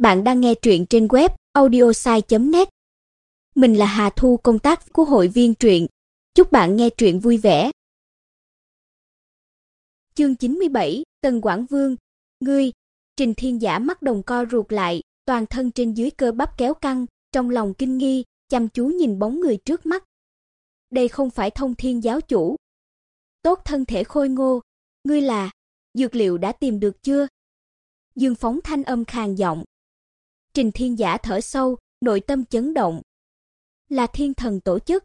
Bạn đang nghe truyện trên web audiosai.net. Mình là Hà Thu công tác của hội viên truyện. Chúc bạn nghe truyện vui vẻ. Chương 97, Tần Quảng Vương, ngươi, Trình Thiên Giả mắt đồng co ruột lại, toàn thân trên dưới cơ bắp kéo căng, trong lòng kinh nghi, chăm chú nhìn bóng người trước mắt. Đây không phải Thông Thiên giáo chủ. Tốt thân thể khôi ngô, ngươi là dược liệu đã tìm được chưa? Dương Phóng thanh âm khàn giọng. Trình Thiên Giả thở sâu, nội tâm chấn động. Là thiên thần tổ chức.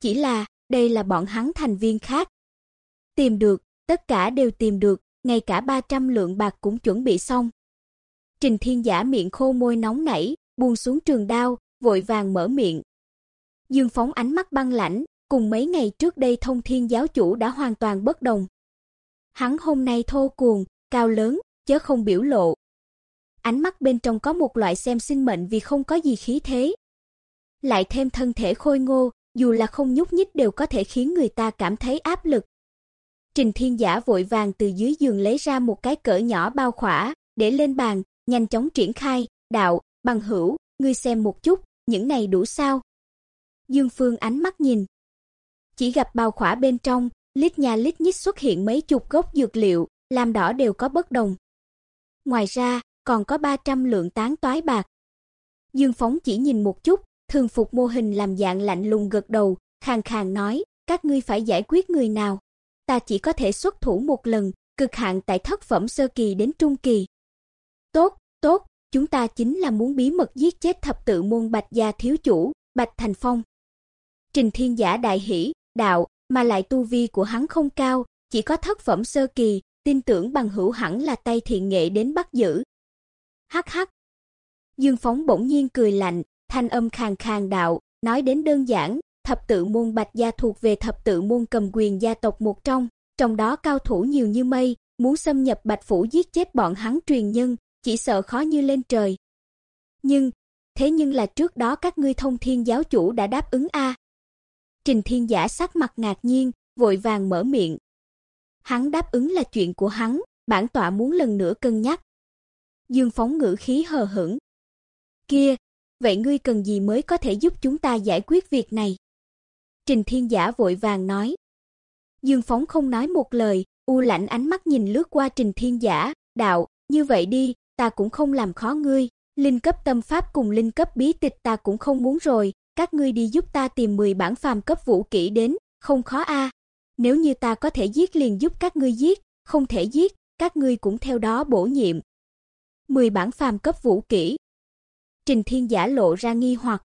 Chỉ là, đây là bọn hắn thành viên khác. Tìm được, tất cả đều tìm được, ngay cả 300 lượng bạc cũng chuẩn bị xong. Trình Thiên Giả miệng khô môi nóng nảy, buông xuống trường đao, vội vàng mở miệng. Dương Phóng ánh mắt băng lãnh, cùng mấy ngày trước đây Thông Thiên giáo chủ đã hoàn toàn bất đồng. Hắn hôm nay thô cuồng, cao lớn, chớ không biểu lộ. Ánh mắt bên trong có một loại xem sinh mệnh vì không có gì khí thế. Lại thêm thân thể khôi ngô, dù là không nhúc nhích đều có thể khiến người ta cảm thấy áp lực. Trình Thiên Giả vội vàng từ dưới giường lấy ra một cái cỡ nhỏ bao khỏa, để lên bàn, nhanh chóng triển khai, "Đạo, bằng hữu, ngươi xem một chút, những này đủ sao?" Dương Phương ánh mắt nhìn, chỉ gặp bao khỏa bên trong, lít nhà lít nhít xuất hiện mấy chục gốc dược liệu, làm đỏ đều có bất đồng. Ngoài ra, còn có 300 lượng tán toái bạc. Dương Phóng chỉ nhìn một chút, thường phục mô hình làm dạng lạnh lùng gật đầu, khàn khàn nói, các ngươi phải giải quyết người nào? Ta chỉ có thể xuất thủ một lần, cực hạn tại thất phẩm sơ kỳ đến trung kỳ. Tốt, tốt, chúng ta chính là muốn bí mật giết chết thập tự môn Bạch gia thiếu chủ, Bạch Thành Phong. Trình Thiên Giả đại hỉ, đạo, mà lại tu vi của hắn không cao, chỉ có thất phẩm sơ kỳ, tin tưởng bằng hữu hẳn là tay thiện nghệ đến bắt giữ. Hắc hắc. Dương Phóng bỗng nhiên cười lạnh, thanh âm khàn khàn đạo, nói đến đơn giản, thập tự môn Bạch gia thuộc về thập tự môn cầm quyền gia tộc một trong, trong đó cao thủ nhiều như mây, muốn xâm nhập Bạch phủ giết chết bọn hắn truyền nhân, chỉ sợ khó như lên trời. Nhưng, thế nhưng là trước đó các ngươi Thông Thiên giáo chủ đã đáp ứng a. Trình Thiên Giả sắc mặt ngạc nhiên, vội vàng mở miệng. Hắn đáp ứng là chuyện của hắn, bản tọa muốn lần nữa cân nhắc. Dương Phóng ngữ khí hờ hững. "Kia, vậy ngươi cần gì mới có thể giúp chúng ta giải quyết việc này?" Trình Thiên Giả vội vàng nói. Dương Phóng không nói một lời, u lạnh ánh mắt nhìn lướt qua Trình Thiên Giả, "Đạo, như vậy đi, ta cũng không làm khó ngươi, linh cấp tâm pháp cùng linh cấp bí tịch ta cũng không muốn rồi, các ngươi đi giúp ta tìm 10 bản phàm cấp vũ kỹ đến, không khó a. Nếu như ta có thể giết liền giúp các ngươi giết, không thể giết, các ngươi cũng theo đó bổ nhiệm." 10 bản phàm cấp vũ kỹ. Trình Thiên Giả lộ ra nghi hoặc.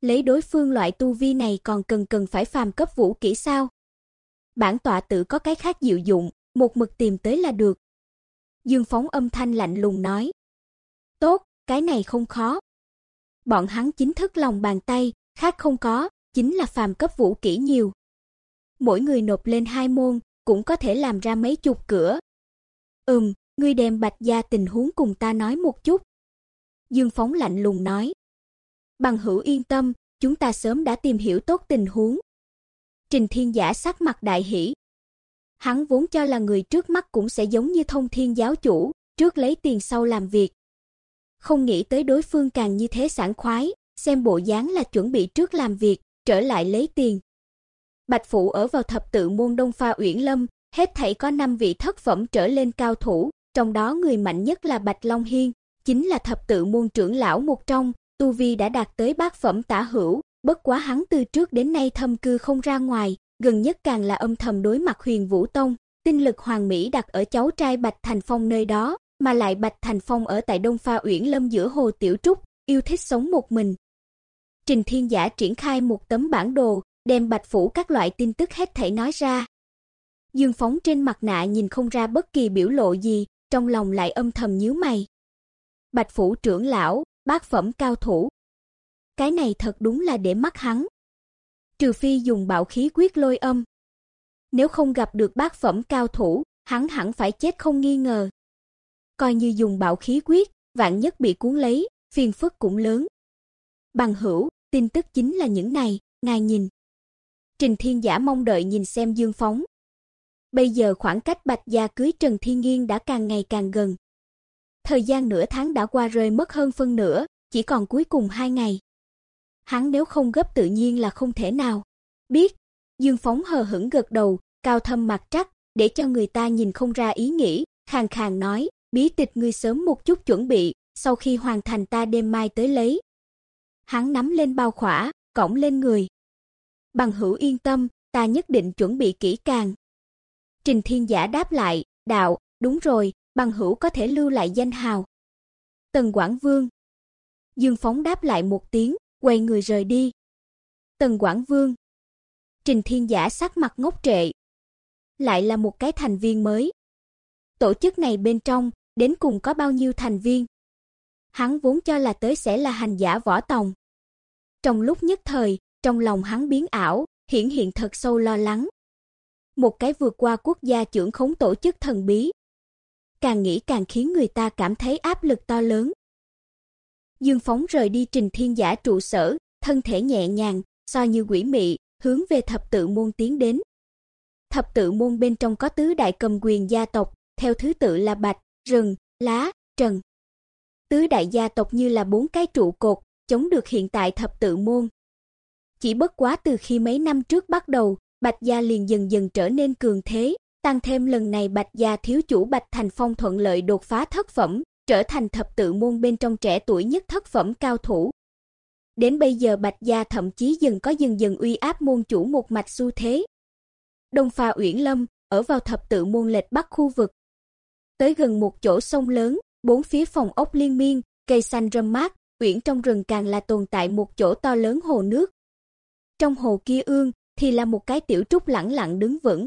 Lấy đối phương loại tu vi này còn cần cần phải phàm cấp vũ kỹ sao? Bản tọa tự có cái khác diệu dụng, một mực tìm tới là được. Dương Phóng âm thanh lạnh lùng nói. Tốt, cái này không khó. Bọn hắn chính thức lòng bàn tay, khác không có, chính là phàm cấp vũ kỹ nhiều. Mỗi người nộp lên hai môn, cũng có thể làm ra mấy chục cửa. Ừm, ngươi đem Bạch gia tình huống cùng ta nói một chút." Dương Phóng lạnh lùng nói. "Bằng hữu yên tâm, chúng ta sớm đã tìm hiểu tốt tình huống." Trình Thiên Giả sắc mặt đại hỉ. Hắn vốn cho là người trước mắt cũng sẽ giống như Thông Thiên giáo chủ, trước lấy tiền sau làm việc. Không nghĩ tới đối phương càng như thế sảng khoái, xem bộ dáng là chuẩn bị trước làm việc, trở lại lấy tiền. Bạch phụ ở vào thập tự môn Đông Pha Uyển Lâm, hết thảy có 5 vị thất phẩm trở lên cao thủ, trong đó người mạnh nhất là Bạch Long Hiên, chính là thập tự môn trưởng lão một trong, tu vi đã đạt tới bát phẩm tả hữu, bất quá hắn từ trước đến nay thâm cư không ra ngoài, gần nhất càng là âm thầm đối mặt Huyền Vũ Tông, tinh lực hoàng mỹ đặt ở cháu trai Bạch Thành Phong nơi đó, mà lại Bạch Thành Phong ở tại Đông Pha Uyển Lâm giữa hồ tiểu trúc, yêu thích sống một mình. Trình Thiên Giả triển khai một tấm bản đồ, đem Bạch phủ các loại tin tức hết thảy nói ra. Dương Phóng trên mặt nạ nhìn không ra bất kỳ biểu lộ gì, trong lòng lại âm thầm nhíu mày. Bạch phủ trưởng lão, bác phẩm cao thủ. Cái này thật đúng là để mắt hắn. Trừ phi dùng bạo khí quyết lôi âm. Nếu không gặp được bác phẩm cao thủ, hắn hẳn phải chết không nghi ngờ. Coi như dùng bạo khí quyết, vạn nhất bị cuốn lấy, phiền phức cũng lớn. Bằng hữu, tin tức chính là những này, ngài nhìn. Trình Thiên Giả mong đợi nhìn xem Dương Phóng, Bây giờ khoảng cách Bạch gia cưới Trần Thiên Nghiên đã càng ngày càng gần. Thời gian nửa tháng đã qua rơi mất hơn phân nửa, chỉ còn cuối cùng hai ngày. Hắn nếu không gấp tự nhiên là không thể nào. Biết, Dương Phóng hờ hững gật đầu, cao thâm mặt trắc, để cho người ta nhìn không ra ý nghĩ, khàn khàn nói, bí tịch ngươi sớm một chút chuẩn bị, sau khi hoàn thành ta đêm mai tới lấy. Hắn nắm lên bao khỏa, cõng lên người. Bằng hữu yên tâm, ta nhất định chuẩn bị kỹ càng. Trình Thiên Giả đáp lại, đạo, đúng rồi, bằng hữu có thể lưu lại danh hào. Tần Quảng Vương. Dương Phóng đáp lại một tiếng, quay người rời đi. Tần Quảng Vương. Trình Thiên Giả sắc mặt ngốc trệ. Lại là một cái thành viên mới. Tổ chức này bên trong, đến cùng có bao nhiêu thành viên? Hắn vốn cho là tới sẽ là hành giả võ tòng. Trong lúc nhất thời, trong lòng hắn biến ảo, hiển hiện thật sâu lo lắng. Một cái vượt qua quốc gia trưởng khống tổ chức thần bí. Càng nghĩ càng khiến người ta cảm thấy áp lực to lớn. Dương Phóng rời đi Trình Thiên Giả trụ sở, thân thể nhẹ nhàng, so như quỷ mị, hướng về thập tự môn tiến đến. Thập tự môn bên trong có tứ đại cầm quyền gia tộc, theo thứ tự là Bạch, Rừng, Lá, Trần. Tứ đại gia tộc như là bốn cái trụ cột, chống được hiện tại thập tự môn. Chỉ bất quá từ khi mấy năm trước bắt đầu, Bạch gia liền dần dần trở nên cường thế, tăng thêm lần này Bạch gia thiếu chủ Bạch Thành Phong thuận lợi đột phá thất phẩm, trở thành thập tự môn bên trong trẻ tuổi nhất thất phẩm cao thủ. Đến bây giờ Bạch gia thậm chí dần có dần dần uy áp môn chủ một mạch xu thế. Đông Pha Uyển Lâm ở vào thập tự môn lệch bắc khu vực. Tới gần một chỗ sông lớn, bốn phía phòng ốc liên miên, cây xanh râm mát, uyển trong rừng càng là tồn tại một chỗ to lớn hồ nước. Trong hồ kia ương thì là một cái tiểu trúc lẳng lặng đứng vững.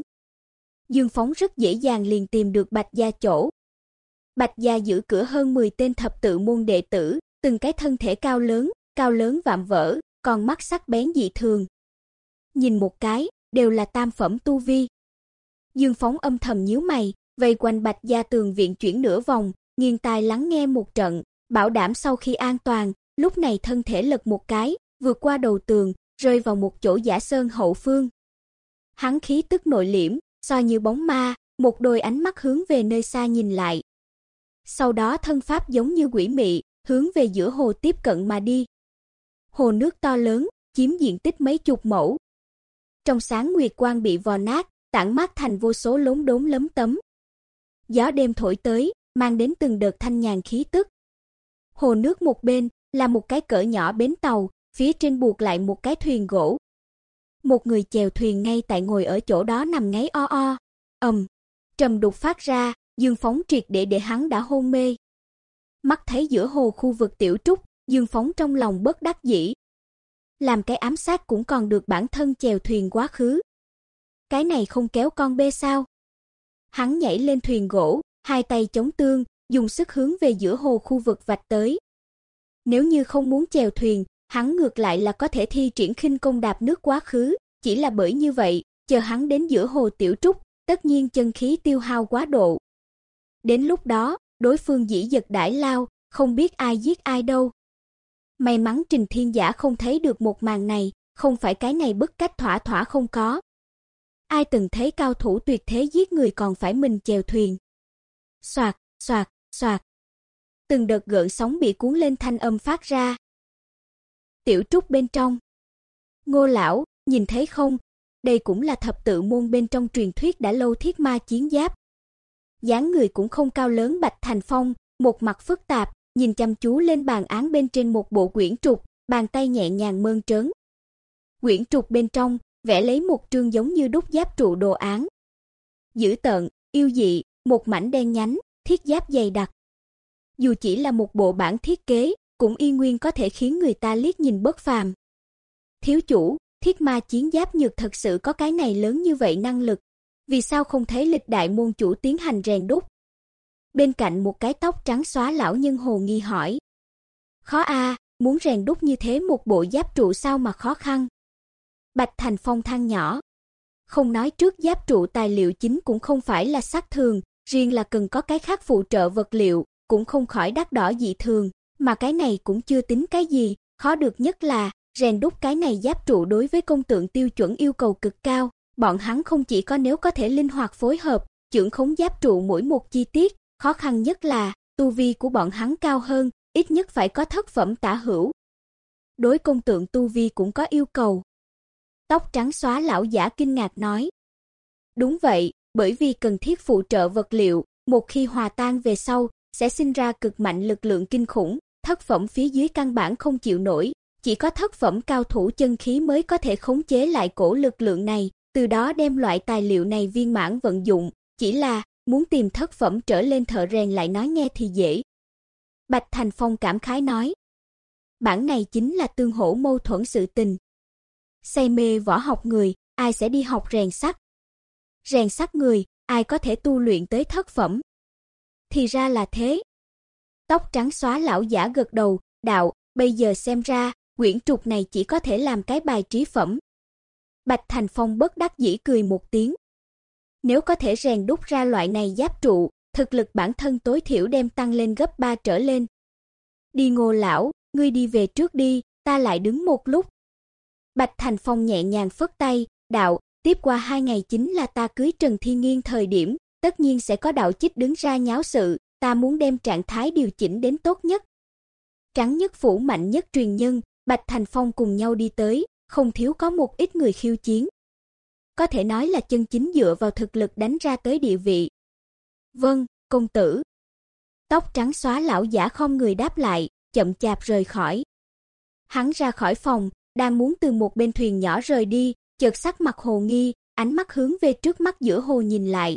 Dương Phóng rất dễ dàng liền tìm được Bạch gia chỗ. Bạch gia giữ cửa hơn 10 tên thập tự môn đệ tử, từng cái thân thể cao lớn, cao lớn vạm vỡ, còn mắt sắc bén dị thường. Nhìn một cái, đều là tam phẩm tu vi. Dương Phóng âm thầm nhíu mày, vây quanh Bạch gia tường viện chuyển nửa vòng, nghiêng tai lắng nghe một trận, bảo đảm sau khi an toàn, lúc này thân thể lật một cái, vượt qua đầu tường, rơi vào một chỗ giả sơn hậu phương. Hắn khí tức nội liễm, soi như bóng ma, một đôi ánh mắt hướng về nơi xa nhìn lại. Sau đó thân pháp giống như quỷ mị, hướng về giữa hồ tiếp cận mà đi. Hồ nước to lớn, chiếm diện tích mấy chục mẫu. Trong sáng nguyệt quang bị vò nát, tản mát thành vô số lốm đốm lấm tấm. Gió đêm thổi tới, mang đến từng đợt thanh nhàn khí tức. Hồ nước một bên là một cái cỡ nhỏ bến tàu, phía trên buộc lại một cái thuyền gỗ. Một người chèo thuyền ngay tại ngồi ở chỗ đó nằm ngáy o o. Ầm, trầm đục phát ra, Dương Phóng triệt để để hắn đã hôn mê. Mắt thấy giữa hồ khu vực tiểu trúc, Dương Phóng trong lòng bất đắc dĩ. Làm cái ám sát cũng còn được bản thân chèo thuyền quá khứ. Cái này không kéo con bê sao? Hắn nhảy lên thuyền gỗ, hai tay chống tương, dùng sức hướng về giữa hồ khu vực vạch tới. Nếu như không muốn chèo thuyền, hắn ngược lại là có thể thi triển khinh công đạp nước quá khứ, chỉ là bởi như vậy, chờ hắn đến giữa hồ tiểu trúc, tất nhiên chân khí tiêu hao quá độ. Đến lúc đó, đối phương dĩ giật đãi lao, không biết ai giết ai đâu. May mắn Trình Thiên Giả không thấy được một màn này, không phải cái này bức cách thỏa thỏa không có. Ai từng thấy cao thủ tuyệt thế giết người còn phải mình chèo thuyền. Soạt, soạt, soạt. Từng đợt gợn sóng bị cuốn lên thanh âm phát ra. Tiểu trúc bên trong. Ngô lão, nhìn thấy không? Đây cũng là thập tự môn bên trong truyền thuyết đã lâu thiết ma chiến giáp. dáng người cũng không cao lớn Bạch Thành Phong, một mặt phức tạp, nhìn chăm chú lên bàn án bên trên một bộ quyển trục, bàn tay nhẹ nhàng mơn trớn. Quyển trục bên trong vẽ lấy một trương giống như đúc giáp trụ đồ án. Dữ tợn, yêu dị, một mảnh đen nhánh, thiết giáp dày đặc. Dù chỉ là một bộ bản thiết kế, cũng y nguyên có thể khiến người ta liếc nhìn bất phàm. Thiếu chủ, thiết ma chiến giáp nhược thật sự có cái này lớn như vậy năng lực, vì sao không thấy lịch đại môn chủ tiến hành rèn đúc? Bên cạnh một cái tóc trắng xóa lão nhân hồ nghi hỏi. Khó a, muốn rèn đúc như thế một bộ giáp trụ sao mà khó khăn? Bạch Thành Phong than nhỏ. Không nói trước giáp trụ tài liệu chính cũng không phải là sắt thường, riêng là cần có cái khác phụ trợ vật liệu, cũng không khỏi đắt đỏ dị thường, mà cái này cũng chưa tính cái gì, khó được nhất là rèn đúc cái này giáp trụ đối với công tượng tiêu chuẩn yêu cầu cực cao, bọn hắn không chỉ có nếu có thể linh hoạt phối hợp, trưởng khống giáp trụ mỗi một chi tiết, khó khăn nhất là tu vi của bọn hắn cao hơn, ít nhất phải có thất phẩm tả hữu. Đối công tượng tu vi cũng có yêu cầu. Tóc trắng xóa lão giả kinh ngạc nói. Đúng vậy, bởi vì cần thiết phụ trợ vật liệu, một khi hòa tan về sau, sẽ sinh ra cực mạnh lực lượng kinh khủng, thất phẩm phía dưới căn bản không chịu nổi, chỉ có thất phẩm cao thủ chân khí mới có thể khống chế lại cổ lực lượng này, từ đó đem loại tài liệu này viên mãn vận dụng, chỉ là muốn tìm thất phẩm trở lên thợ rèn lại nói nghe thì dễ. Bạch Thành Phong cảm khái nói, bản này chính là tương hỗ mâu thuẫn sự tình. Say mê võ học người, ai sẽ đi học rèn sắt? Rèn sắt người, ai có thể tu luyện tới thất phẩm? Thì ra là thế. Tóc trắng xóa lão giả gật đầu, đạo, bây giờ xem ra, quyển trục này chỉ có thể làm cái bài trí phẩm. Bạch Thành Phong bất đắc dĩ cười một tiếng. Nếu có thể rèn đúc ra loại này giáp trụ, thực lực bản thân tối thiểu đem tăng lên gấp 3 trở lên. Đi Ngô lão, ngươi đi về trước đi, ta lại đứng một lúc. Bạch Thành Phong nhẹ nhàng phất tay, đạo, tiếp qua hai ngày chính là ta cưới Trần Thiên Nghiên thời điểm, tất nhiên sẽ có đạo chích đứng ra nháo sự, ta muốn đem trạng thái điều chỉnh đến tốt nhất. Trắng nhất phủ mạnh nhất truyền nhân, Bạch Thành Phong cùng nhau đi tới, không thiếu có một ít người khiêu chiến. Có thể nói là chân chính dựa vào thực lực đánh ra tới địa vị. Vâng, công tử. Tóc trắng xóa lão giả không người đáp lại, chậm chạp rời khỏi. Hắn ra khỏi phòng, đang muốn từ một bên thuyền nhỏ rời đi, chợt sắc mặt hồ nghi, ánh mắt hướng về trước mắt giữa hồ nhìn lại.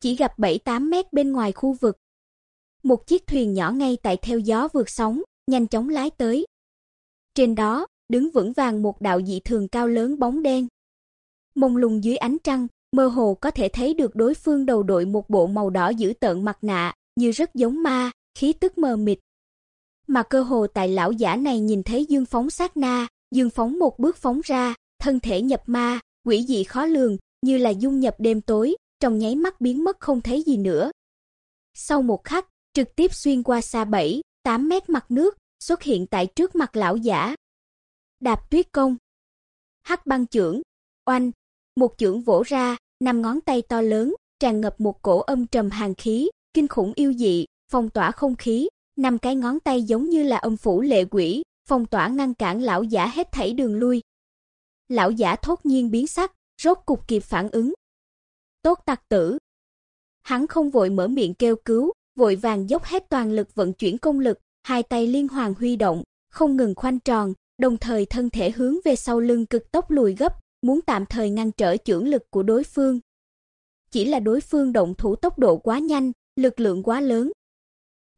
Chỉ gặp 7-8 mét bên ngoài khu vực. Một chiếc thuyền nhỏ ngay tại theo gió vượt sóng, nhanh chóng lái tới. Trên đó, đứng vững vàng một đạo dị thường cao lớn bóng đen. Mông lung dưới ánh trăng, mơ hồ có thể thấy được đối phương đầu đội một bộ màu đỏ giữ tợn mặt nạ, như rất giống ma, khí tức mờ mịt. Mà cơ hồ tại lão giả này nhìn thấy Dương Phóng sát na, Dương Phóng một bước phóng ra, thân thể nhập ma, quỷ dị khó lường, như là dung nhập đêm tối, trong nháy mắt biến mất không thấy gì nữa. Sau một khắc, trực tiếp xuyên qua xa 7, 8 mét mặt nước, xuất hiện tại trước mặt lão giả. Đạp tuyết công. Hắc băng chưởng oanh, một chưởng vỗ ra, năm ngón tay to lớn, tràn ngập một cổ âm trầm hàn khí, kinh khủng yêu dị, phong tỏa không khí, năm cái ngón tay giống như là âm phủ lệ quỷ, phong tỏa ngăn cản lão giả hết thảy đường lui. Lão giả thốt nhiên biến sắc, rốt cục kịp phản ứng. Tốt tặc tử. Hắn không vội mở miệng kêu cứu, vội vàng dốc hết toàn lực vận chuyển công lực, hai tay liên hoàn huy động, không ngừng khoanh tròn, đồng thời thân thể hướng về sau lưng cực tốc lùi gấp, muốn tạm thời ngăn trở chưởng lực của đối phương. Chỉ là đối phương động thủ tốc độ quá nhanh, lực lượng quá lớn.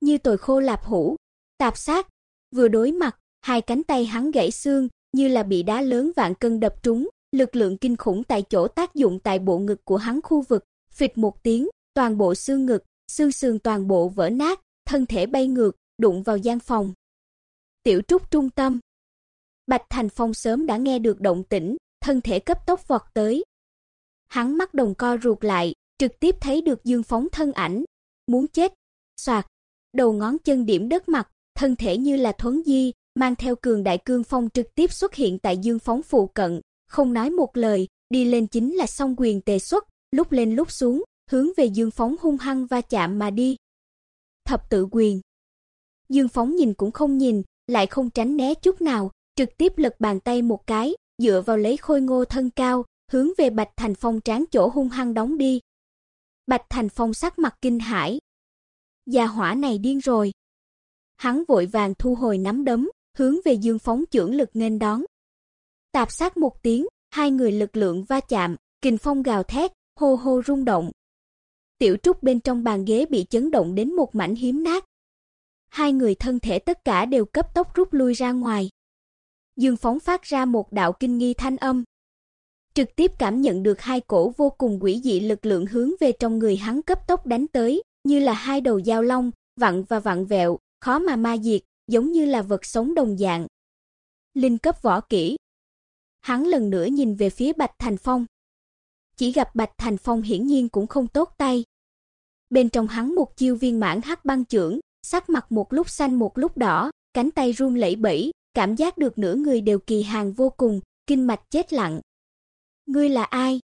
Như tồi khô lạp hũ, tạp sát, vừa đối mặt, hai cánh tay hắn gãy xương, như là bị đá lớn vạn cân đập trúng, lực lượng kinh khủng tại chỗ tác dụng tại bộ ngực của hắn khu vực, phịch một tiếng, toàn bộ xương ngực, xương sườn toàn bộ vỡ nát, thân thể bay ngược, đụng vào gian phòng. Tiểu trúc trung tâm. Bạch Thành Phong sớm đã nghe được động tĩnh, thân thể cấp tốc vọt tới. Hắn mắt đồng co ruột lại, trực tiếp thấy được Dương Phóng thân ảnh, muốn chết. Soạt, đầu ngón chân điểm đất mặt, thân thể như là thuấn di, mang theo cường đại cương phong trực tiếp xuất hiện tại Dương Phóng phụ cận, không nói một lời, đi lên chính là song quyền tề xuất, lúc lên lúc xuống, hướng về Dương Phóng hung hăng va chạm mà đi. Thập tự quyền. Dương Phóng nhìn cũng không nhìn, lại không tránh né chút nào, trực tiếp lật bàn tay một cái, dựa vào lấy khôi ngô thân cao, hướng về Bạch Thành Phong trán chỗ hung hăng đóng đi. Bạch Thành Phong sắc mặt kinh hãi. Gia hỏa này điên rồi. Hắn vội vàng thu hồi nắm đấm, hướng về Dương Phóng chưởng lực nên đón. Tạp sát một tiếng, hai người lực lượng va chạm, kình phong gào thét, hô hô rung động. Tiểu trúc bên trong bàn ghế bị chấn động đến một mảnh hiếm nát. Hai người thân thể tất cả đều cấp tốc rút lui ra ngoài. Dương Phóng phát ra một đạo kinh nghi thanh âm. Trực tiếp cảm nhận được hai cổ vô cùng quỷ dị lực lượng hướng về trong người hắn cấp tốc đánh tới, như là hai đầu dao long, vặn và vặn vẹo, khó mà ma diệt, giống như là vật sống đồng dạng. Linh cấp võ kỹ. Hắn lần nữa nhìn về phía Bạch Thành Phong. Chỉ gặp Bạch Thành Phong hiển nhiên cũng không tốt tay. Bên trong hắn một chiêu viên mãn hắc băng trưởng, sắc mặt một lúc xanh một lúc đỏ, cánh tay run lẩy bẩy, cảm giác được nửa người đều kỳ hàng vô cùng, kinh mạch chết lặng. Ngươi là ai?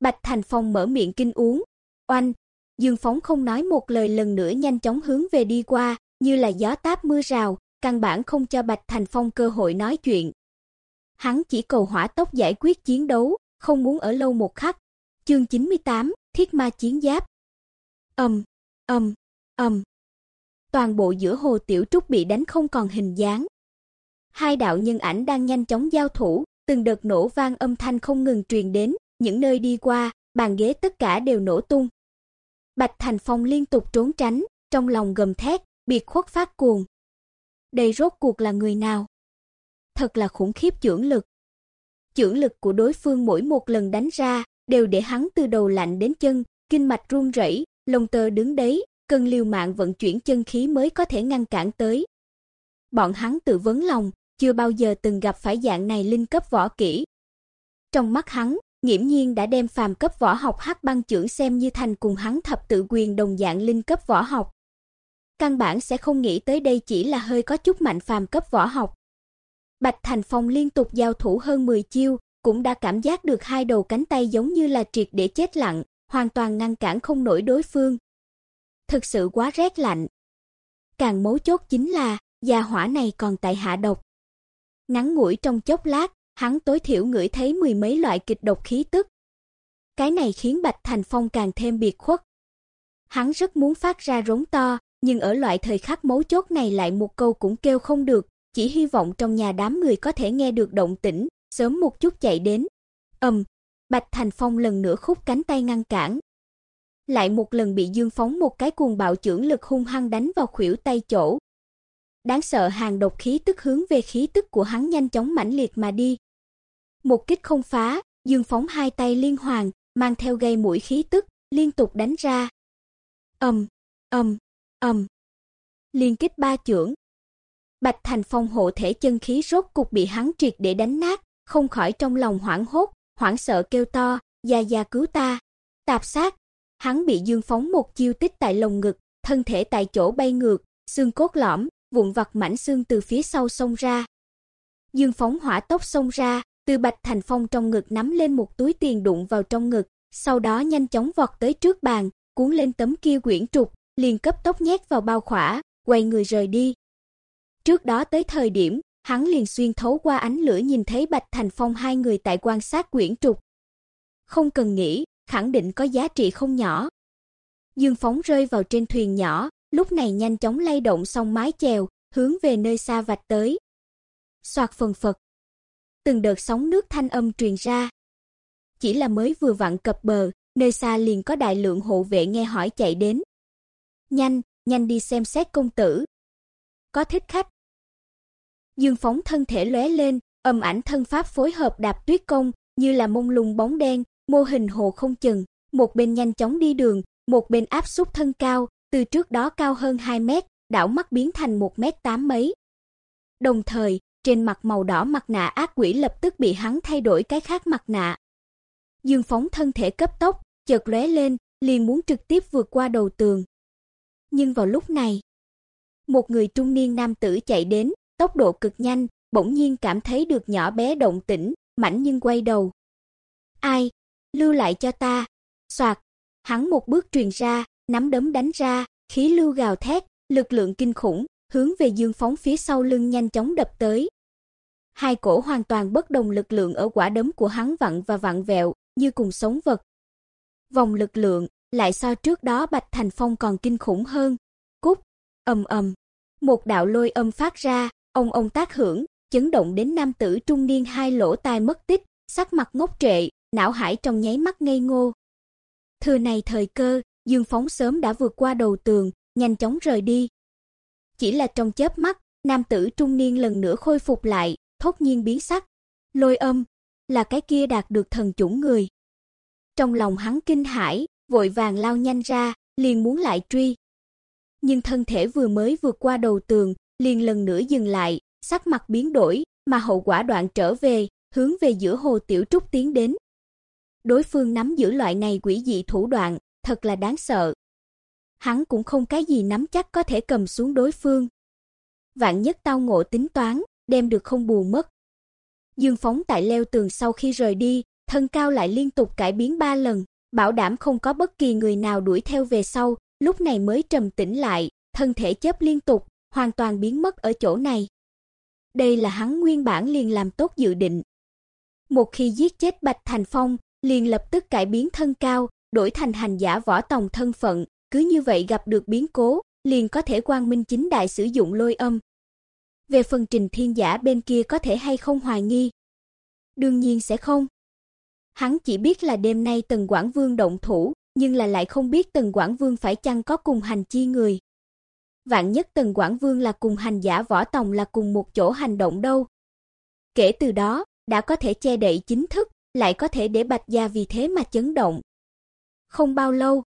Bạch Thành Phong mở miệng kinh uống. Oanh, Dương Phóng không nói một lời lần nữa nhanh chóng hướng về đi qua, như là gió táp mưa rào, căn bản không cho Bạch Thành Phong cơ hội nói chuyện. Hắn chỉ cầu hỏa tốc giải quyết chiến đấu, không muốn ở lâu một khắc. Chương 98, Thiết Ma chiến giáp. Ầm, ầm, ầm. Toàn bộ giữa hồ tiểu trúc bị đánh không còn hình dáng. Hai đạo nhân ảnh đang nhanh chóng giao thủ, từng đợt nổ vang âm thanh không ngừng truyền đến, những nơi đi qua, bàn ghế tất cả đều nổ tung. Bạch Thành Phong liên tục trốn tránh, trong lòng gầm thét, biệt khuất phát cuồng. Đây rốt cuộc là người nào? Thật là khủng khiếp dưỡng lực. Chưởng lực của đối phương mỗi một lần đánh ra, đều để hắn từ đầu lạnh đến chân, kinh mạch run rẩy, lông tơ đứng đấy, cần liều mạng vận chuyển chân khí mới có thể ngăn cản tới. Bọn hắn tự vấn lòng, chưa bao giờ từng gặp phải dạng này linh cấp võ kỹ. Trong mắt hắn, nghiễm nhiên đã đem phàm cấp võ học hắc băng chưởng xem như thành cùng hắn thập tự quyền đồng dạng linh cấp võ học. Căn bản sẽ không nghĩ tới đây chỉ là hơi có chút mạnh phàm cấp võ học. Bạch Thành Phong liên tục giao thủ hơn 10 chiêu, cũng đã cảm giác được hai đầu cánh tay giống như là triệt để chết lặng, hoàn toàn ngăn cản không nổi đối phương. Thực sự quá rét lạnh. Càng mấu chốt chính là, gia hỏa này còn tại hạ độc. Ngắn ngủi trong chốc lát, hắn tối thiểu ngửi thấy mười mấy loại kịch độc khí tức. Cái này khiến Bạch Thành Phong càng thêm biệt khuất. Hắn rất muốn phát ra rống to, nhưng ở loại thời khắc mấu chốt này lại một câu cũng kêu không được, chỉ hy vọng trong nhà đám người có thể nghe được động tĩnh, sớm một chút chạy đến. Ầm, Bạch Thành Phong lần nữa khúc cánh tay ngăn cản. Lại một lần bị Dương phóng một cái cuồng bạo chưởng lực hung hăng đánh vào khuỷu tay chỗ. Đáng sợ hàng độc khí tức hướng về khí tức của hắn nhanh chóng mãnh liệt mà đi. Một kích không phá, Dương phóng hai tay liên hoàn, mang theo gây mũi khí tức, liên tục đánh ra. Ầm, ầm, ầm. Liên kích ba chưởng. Bạch Thành Phong hộ thể chân khí rốt cục bị hắn triệt để đánh nát, không khỏi trong lòng hoảng hốt, hoảng sợ kêu to, "Gia gia cứu ta!" Tạp sát. Hắn bị Dương phóng một chiêu tích tại lồng ngực, thân thể tại chỗ bay ngược, xương cốt lõm, vụn vặt mảnh xương từ phía sau xông ra. Dương phóng hỏa tốc xông ra, từ Bạch Thành Phong trong ngực nắm lên một túi tiền đụng vào trong ngực, sau đó nhanh chóng vọt tới trước bàn, cuốn lên tấm kia quyển trục, liền cấp tốc nhét vào bao khỏa, quay người rời đi. Trước đó tới thời điểm, hắn liền xuyên thấu qua ánh lửa nhìn thấy Bạch Thành Phong hai người tại quan sát quyển trục. Không cần nghĩ, khẳng định có giá trị không nhỏ. Dương phóng rơi vào trên thuyền nhỏ, lúc này nhanh chóng lay động xong mái chèo, hướng về nơi xa vạch tới. Soạt phần phật. Từng đợt sóng nước thanh âm truyền ra. Chỉ là mới vừa vặn cập bờ, nơi xa liền có đại lượng hộ vệ nghe hỏi chạy đến. Nhanh, nhanh đi xem xét công tử. Có thích khách. Dương phóng thân thể lóe lên, âm ảnh thân pháp phối hợp đạp tuyết công, như là mông lùng bóng đen, mô hình hồ không chừng, một bên nhanh chóng đi đường, một bên áp xúc thân cao, từ trước đó cao hơn 2 mét, đảo mắt biến thành 1 mét tám mấy. Đồng thời, trên mặt màu đỏ mặt nạ ác quỷ lập tức bị hắn thay đổi cái khác mặt nạ. Dương phóng thân thể cấp tốc, chợt lóe lên, liền muốn trực tiếp vượt qua đầu tường. Nhưng vào lúc này, một người trung niên nam tử chạy đến, tốc độ cực nhanh, bỗng nhiên cảm thấy được nhỏ bé động tĩnh, mảnh nhưng quay đầu. "Ai? Lưu lại cho ta." Soạt, hắn một bước truyền ra, nắm đấm đánh ra, khí lưu gào thét, lực lượng kinh khủng, hướng về Dương Phóng phía sau lưng nhanh chóng đập tới. Hai cổ hoàn toàn bất đồng lực lượng ở quả đấm của hắn vặn và vặn vẹo, như cùng sống vật. Vòng lực lượng lại so trước đó Bạch Thành Phong còn kinh khủng hơn. Ầm ầm, một đạo lôi âm phát ra, ông ông tác hưởng, chấn động đến nam tử trung niên hai lỗ tai mất tích, sắc mặt ngốc trệ, não hải trong nháy mắt ngây ngô. Thừa này thời cơ, Dương Phóng sớm đã vượt qua đầu tường, nhanh chóng rời đi. Chỉ là trong chớp mắt, nam tử trung niên lần nữa khôi phục lại, thốt nhiên biến sắc. Lôi âm, là cái kia đạt được thần chủng người. Trong lòng hắn kinh hãi, vội vàng lao nhanh ra, liền muốn lại truy. Nhưng thân thể vừa mới vượt qua đầu tường, liền lần nữa dừng lại, sắc mặt biến đổi, mà hậu quả đoạn trở về, hướng về giữa hồ tiểu trúc tiến đến. Đối phương nắm giữ loại này quỷ dị thủ đoạn, thật là đáng sợ. Hắn cũng không cái gì nắm chắc có thể cầm xuống đối phương. Vạn nhất tao ngộ tính toán, đem được không bù mất. Dương phóng tại leo tường sau khi rời đi, thân cao lại liên tục cải biến ba lần, bảo đảm không có bất kỳ người nào đuổi theo về sau, lúc này mới trầm tĩnh lại, thân thể chớp liên tục, hoàn toàn biến mất ở chỗ này. Đây là hắn nguyên bản liền làm tốt dự định. Một khi giết chết Bạch Thành Phong, liền lập tức cải biến thân cao, đổi thành hành giả võ tòng thân phận, cứ như vậy gặp được biến cố, liền có thể quang minh chính đại sử dụng lôi âm. Về phần Trình Thiên Giả bên kia có thể hay không hoài nghi? Đương nhiên sẽ không. Hắn chỉ biết là đêm nay Tần Quảng Vương động thủ, nhưng là lại không biết Tần Quảng Vương phải chăng có cùng hành chi người. Vạn nhất Tần Quảng Vương là cùng hành giả võ tòng là cùng một chỗ hành động đâu. Kể từ đó, đã có thể che đậy chính thức, lại có thể để Bạch gia vì thế mà chấn động. Không bao lâu,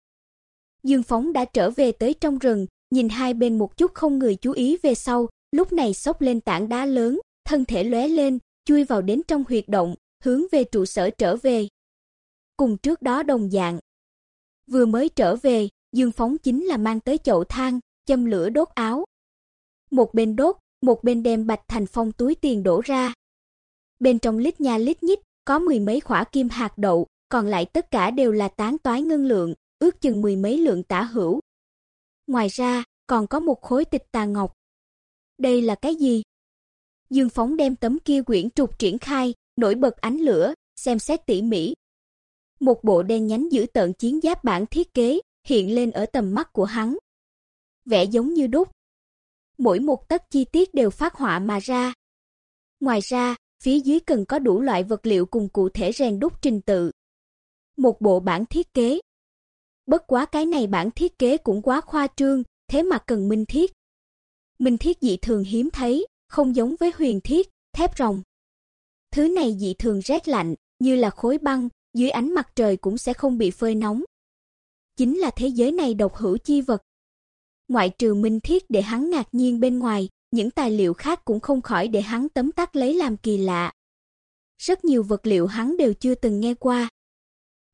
Dương Phóng đã trở về tới trong rừng, nhìn hai bên một chút không người chú ý về sau, lúc này xốc lên tảng đá lớn, thân thể lóe lên, chui vào đến trong huyệt động, hướng về trụ sở trở về. Cùng trước đó đồng dạng. Vừa mới trở về, Dương Phóng chính là mang tới chậu than, châm lửa đốt áo. Một bên đốt, một bên đem Bạch Thành Phong túi tiền đổ ra. Bên trong lít nha lít nhít, có mười mấy khỏa kim hạt đậu, còn lại tất cả đều là tán toái ngân lượng, ước chừng mười mấy lượng tả hữu. Ngoài ra, còn có một khối tịch tà ngọc. Đây là cái gì? Dương Phóng đem tấm kia quyển trục triển khai, nổi bật ánh lửa, xem xét tỉ mỉ. Một bộ đen nhánh giữ tợn chiến giáp bản thiết kế hiện lên ở tầm mắt của hắn. Vẽ giống như đúc. Mỗi một tấc chi tiết đều phát họa mà ra. Ngoài ra, phía dưới cần có đủ loại vật liệu cùng cụ thể rèn đúc trình tự. Một bộ bản thiết kế. Bất quá cái này bản thiết kế cũng quá khoa trương, thế mà cần minh thiết. Minh thiết dị thường hiếm thấy, không giống với huyền thiết, thép rồng. Thứ này dị thường rét lạnh, như là khối băng, dưới ánh mặt trời cũng sẽ không bị phơi nóng. Chính là thế giới này độc hữu chi vật. Ngoại trừ minh thiết để hắn ngạc nhiên bên ngoài, những tài liệu khác cũng không khỏi để hắn tấm tắc lấy làm kỳ lạ. Rất nhiều vật liệu hắn đều chưa từng nghe qua.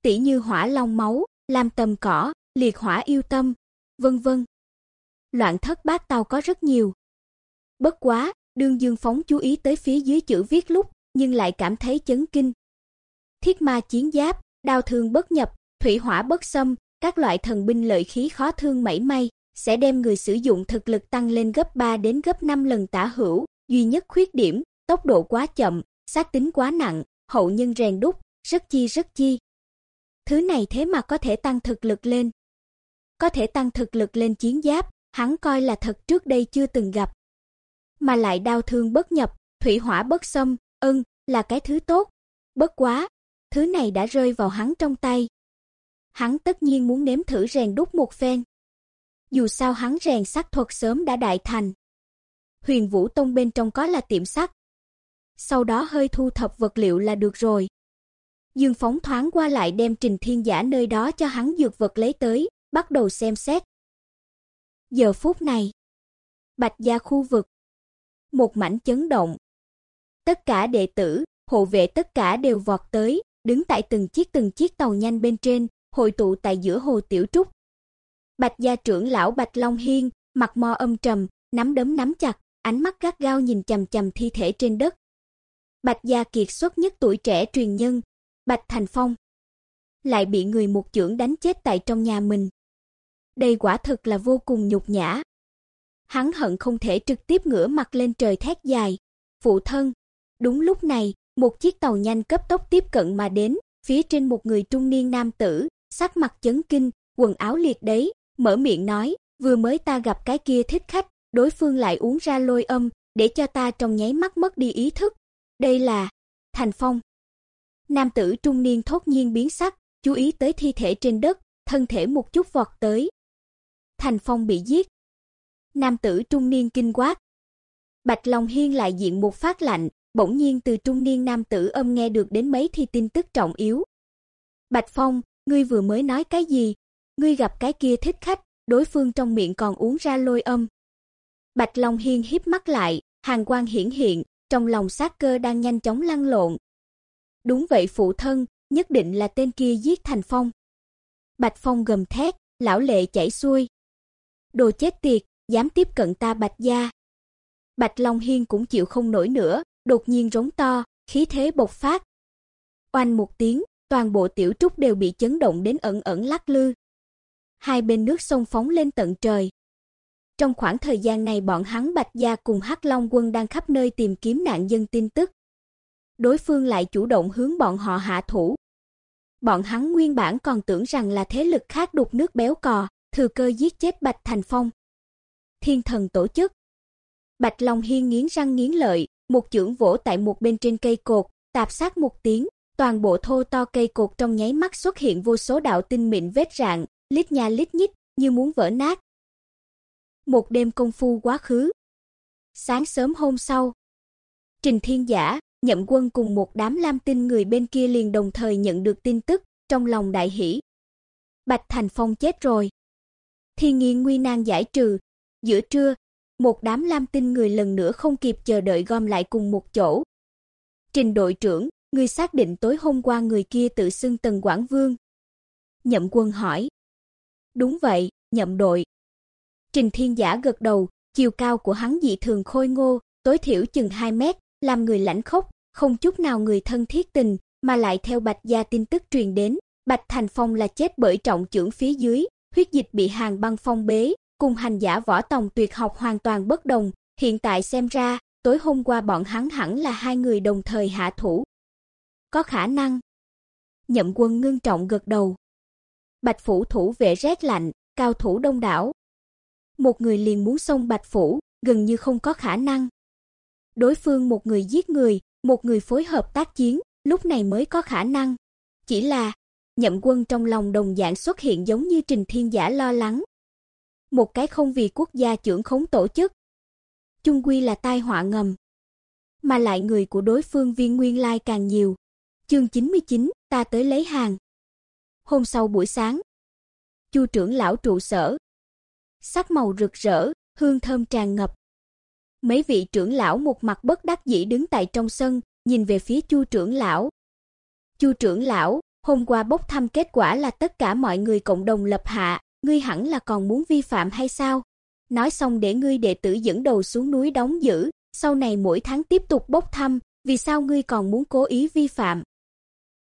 Tỷ như hỏa long máu, lam tầm cỏ, liệt hỏa yêu tâm, vân vân. Loạn thất bát tao có rất nhiều. Bất quá, đương Dương phóng chú ý tới phía dưới chữ viết lúc, nhưng lại cảm thấy chấn kinh. Thiết ma chiến giáp, đao thương bất nhập, thủy hỏa bất xâm, các loại thần binh lợi khí khó thương mảy may, sẽ đem người sử dụng thực lực tăng lên gấp 3 đến gấp 5 lần tả hữu, duy nhất khuyết điểm, tốc độ quá chậm, sát tính quá nặng, hậu nhân rèn đúc, rất chi rất chi. Thứ này thế mà có thể tăng thực lực lên. Có thể tăng thực lực lên chiến giáp, hắn coi là thật trước đây chưa từng gặp. Mà lại đao thương bất nhập, thủy hỏa bất xâm, ân, là cái thứ tốt. Bất quá, thứ này đã rơi vào hắn trong tay. Hắn tất nhiên muốn nếm thử rèn đúc một phen. Dù sao hắn rèn sắt thuật sớm đã đại thành. Huyền Vũ Tông bên trong có là tiệm sắt. Sau đó hơi thu thập vật liệu là được rồi. Dương Phóng thoáng qua lại đem Trình Thiên Giả nơi đó cho hắn dược vật lấy tới, bắt đầu xem xét. Giờ phút này, Bạch Gia khu vực, một mảnh chấn động. Tất cả đệ tử, hộ vệ tất cả đều vọt tới, đứng tại từng chiếc từng chiếc tàu nhanh bên trên, hội tụ tại giữa hồ Tiểu Trúc. Bạch gia trưởng lão Bạch Long Hiên, mặt mo âm trầm, nắm đấm nắm chặt, ánh mắt gắt gao nhìn chằm chằm thi thể trên đất. Bạch gia kiệt xuất nhất tuổi trẻ truyền nhân, Bạch Thành Phong, lại bị người một chưởng đánh chết tại trong nhà mình. Đây quả thực là vô cùng nhục nhã. Hắn hận không thể trực tiếp ngửa mặt lên trời thét dài, "Phụ thân!" Đúng lúc này, một chiếc tàu nhanh cấp tốc tiếp cận mà đến, phía trên một người trung niên nam tử, sắc mặt chấn kinh, quần áo liệt đấy, mở miệng nói, vừa mới ta gặp cái kia thích khách, đối phương lại uống ra lôi âm, để cho ta trong nháy mắt mất đi ý thức. Đây là Thành Phong. Nam tử trung niên thốt nhiên biến sắc, chú ý tới thi thể trên đất, thân thể một chút vọt tới. Thành Phong bị giết. Nam tử trung niên kinh quát. Bạch Long Hiên lại diện một phát lạnh, bỗng nhiên từ trung niên nam tử âm nghe được đến mấy thi tin tức trọng yếu. Bạch Phong, ngươi vừa mới nói cái gì? Ngươi gặp cái kia thích khách, đối phương trong miệng còn uống ra lôi âm. Bạch Long Hiên hiếp mắt lại, hàng quan hiển hiện, trong lòng sát cơ đang nhanh chóng lăn lộn. Đúng vậy phụ thân, nhất định là tên kia giết Thành Phong. Bạch Phong gầm thét, lão lệ chảy xuôi. Đồ chết tiệt, dám tiếp cận ta Bạch gia. Bạch Long Hiên cũng chịu không nổi nữa, đột nhiên rống to, khí thế bộc phát. Oanh một tiếng, toàn bộ tiểu trúc đều bị chấn động đến ẩn ẩn lắc lư. Hai bên nước sông phóng lên tận trời. Trong khoảng thời gian này bọn hắn Bạch Gia cùng Hắc Long quân đang khắp nơi tìm kiếm nạn dân tin tức. Đối phương lại chủ động hướng bọn họ hạ thủ. Bọn hắn nguyên bản còn tưởng rằng là thế lực khác đục nước béo cò, thừa cơ giết chết Bạch Thành Phong. Thiên thần tổ chức. Bạch Long Hiên nghiến răng nghiến lợi, một chưởng vỗ tại một bên trên cây cột, tạp sát một tiếng, toàn bộ thô to cây cột trong nháy mắt xuất hiện vô số đạo tinh mịn vết rạn, lít nha lít nhít, như muốn vỡ nát. Một đêm công phu quá khứ. Sáng sớm hôm sau, Trình Thiên Giả, Nhậm Quân cùng một đám lam tinh người bên kia liền đồng thời nhận được tin tức, trong lòng đại hỉ. Bạch Thành Phong chết rồi. Thiên nghi nguy nan giải trừ. Giữa trưa, một đám lam tinh người lần nữa không kịp chờ đợi gom lại cùng một chỗ. Trình đội trưởng, người xác định tối hôm qua người kia tự xưng Tần Quảng Vương. Nhậm Quân hỏi. Đúng vậy, nhậm đội. Trình Thiên Giả gật đầu, chiều cao của hắn dị thường khôi ngô, tối thiểu chừng 2 mét, làm người lãnh khốc, không chút nào người thân thiết tình, mà lại theo Bạch gia tin tức truyền đến, Bạch Thành Phong là chết bởi trọng trưởng phía dưới, huyết dịch bị hàng băng phong bế, cùng hành giả võ tòng tuyệt học hoàn toàn bất đồng, hiện tại xem ra, tối hôm qua bọn hắn hẳn là hai người đồng thời hạ thủ. Có khả năng. Nhậm Quân ngưng trọng gật đầu. Bạch phủ thủ vệ rét lạnh, cao thủ đông đảo. Một người liền muốn xông Bạch phủ, gần như không có khả năng. Đối phương một người giết người, một người phối hợp tác chiến, lúc này mới có khả năng. Chỉ là, Nhậm Quân trong lòng đồng dạng xuất hiện giống như Trình Thiên Giả lo lắng. Một cái không vì quốc gia trưởng khống tổ chức, chung quy là tai họa ngầm. Mà lại người của đối phương viên nguyên lai càng nhiều. Chương 99, ta tới lấy hàng. Hôm sau buổi sáng, Chu trưởng lão trụ sở. Sắc màu rực rỡ, hương thơm tràn ngập. Mấy vị trưởng lão một mặt bất đắc dĩ đứng tại trong sân, nhìn về phía Chu trưởng lão. Chu trưởng lão, hôm qua bốc thăm kết quả là tất cả mọi người cộng đồng lập hạ, ngươi hẳn là còn muốn vi phạm hay sao? Nói xong để ngươi đệ tử dẫn đầu xuống núi đóng giữ, sau này mỗi tháng tiếp tục bốc thăm, vì sao ngươi còn muốn cố ý vi phạm?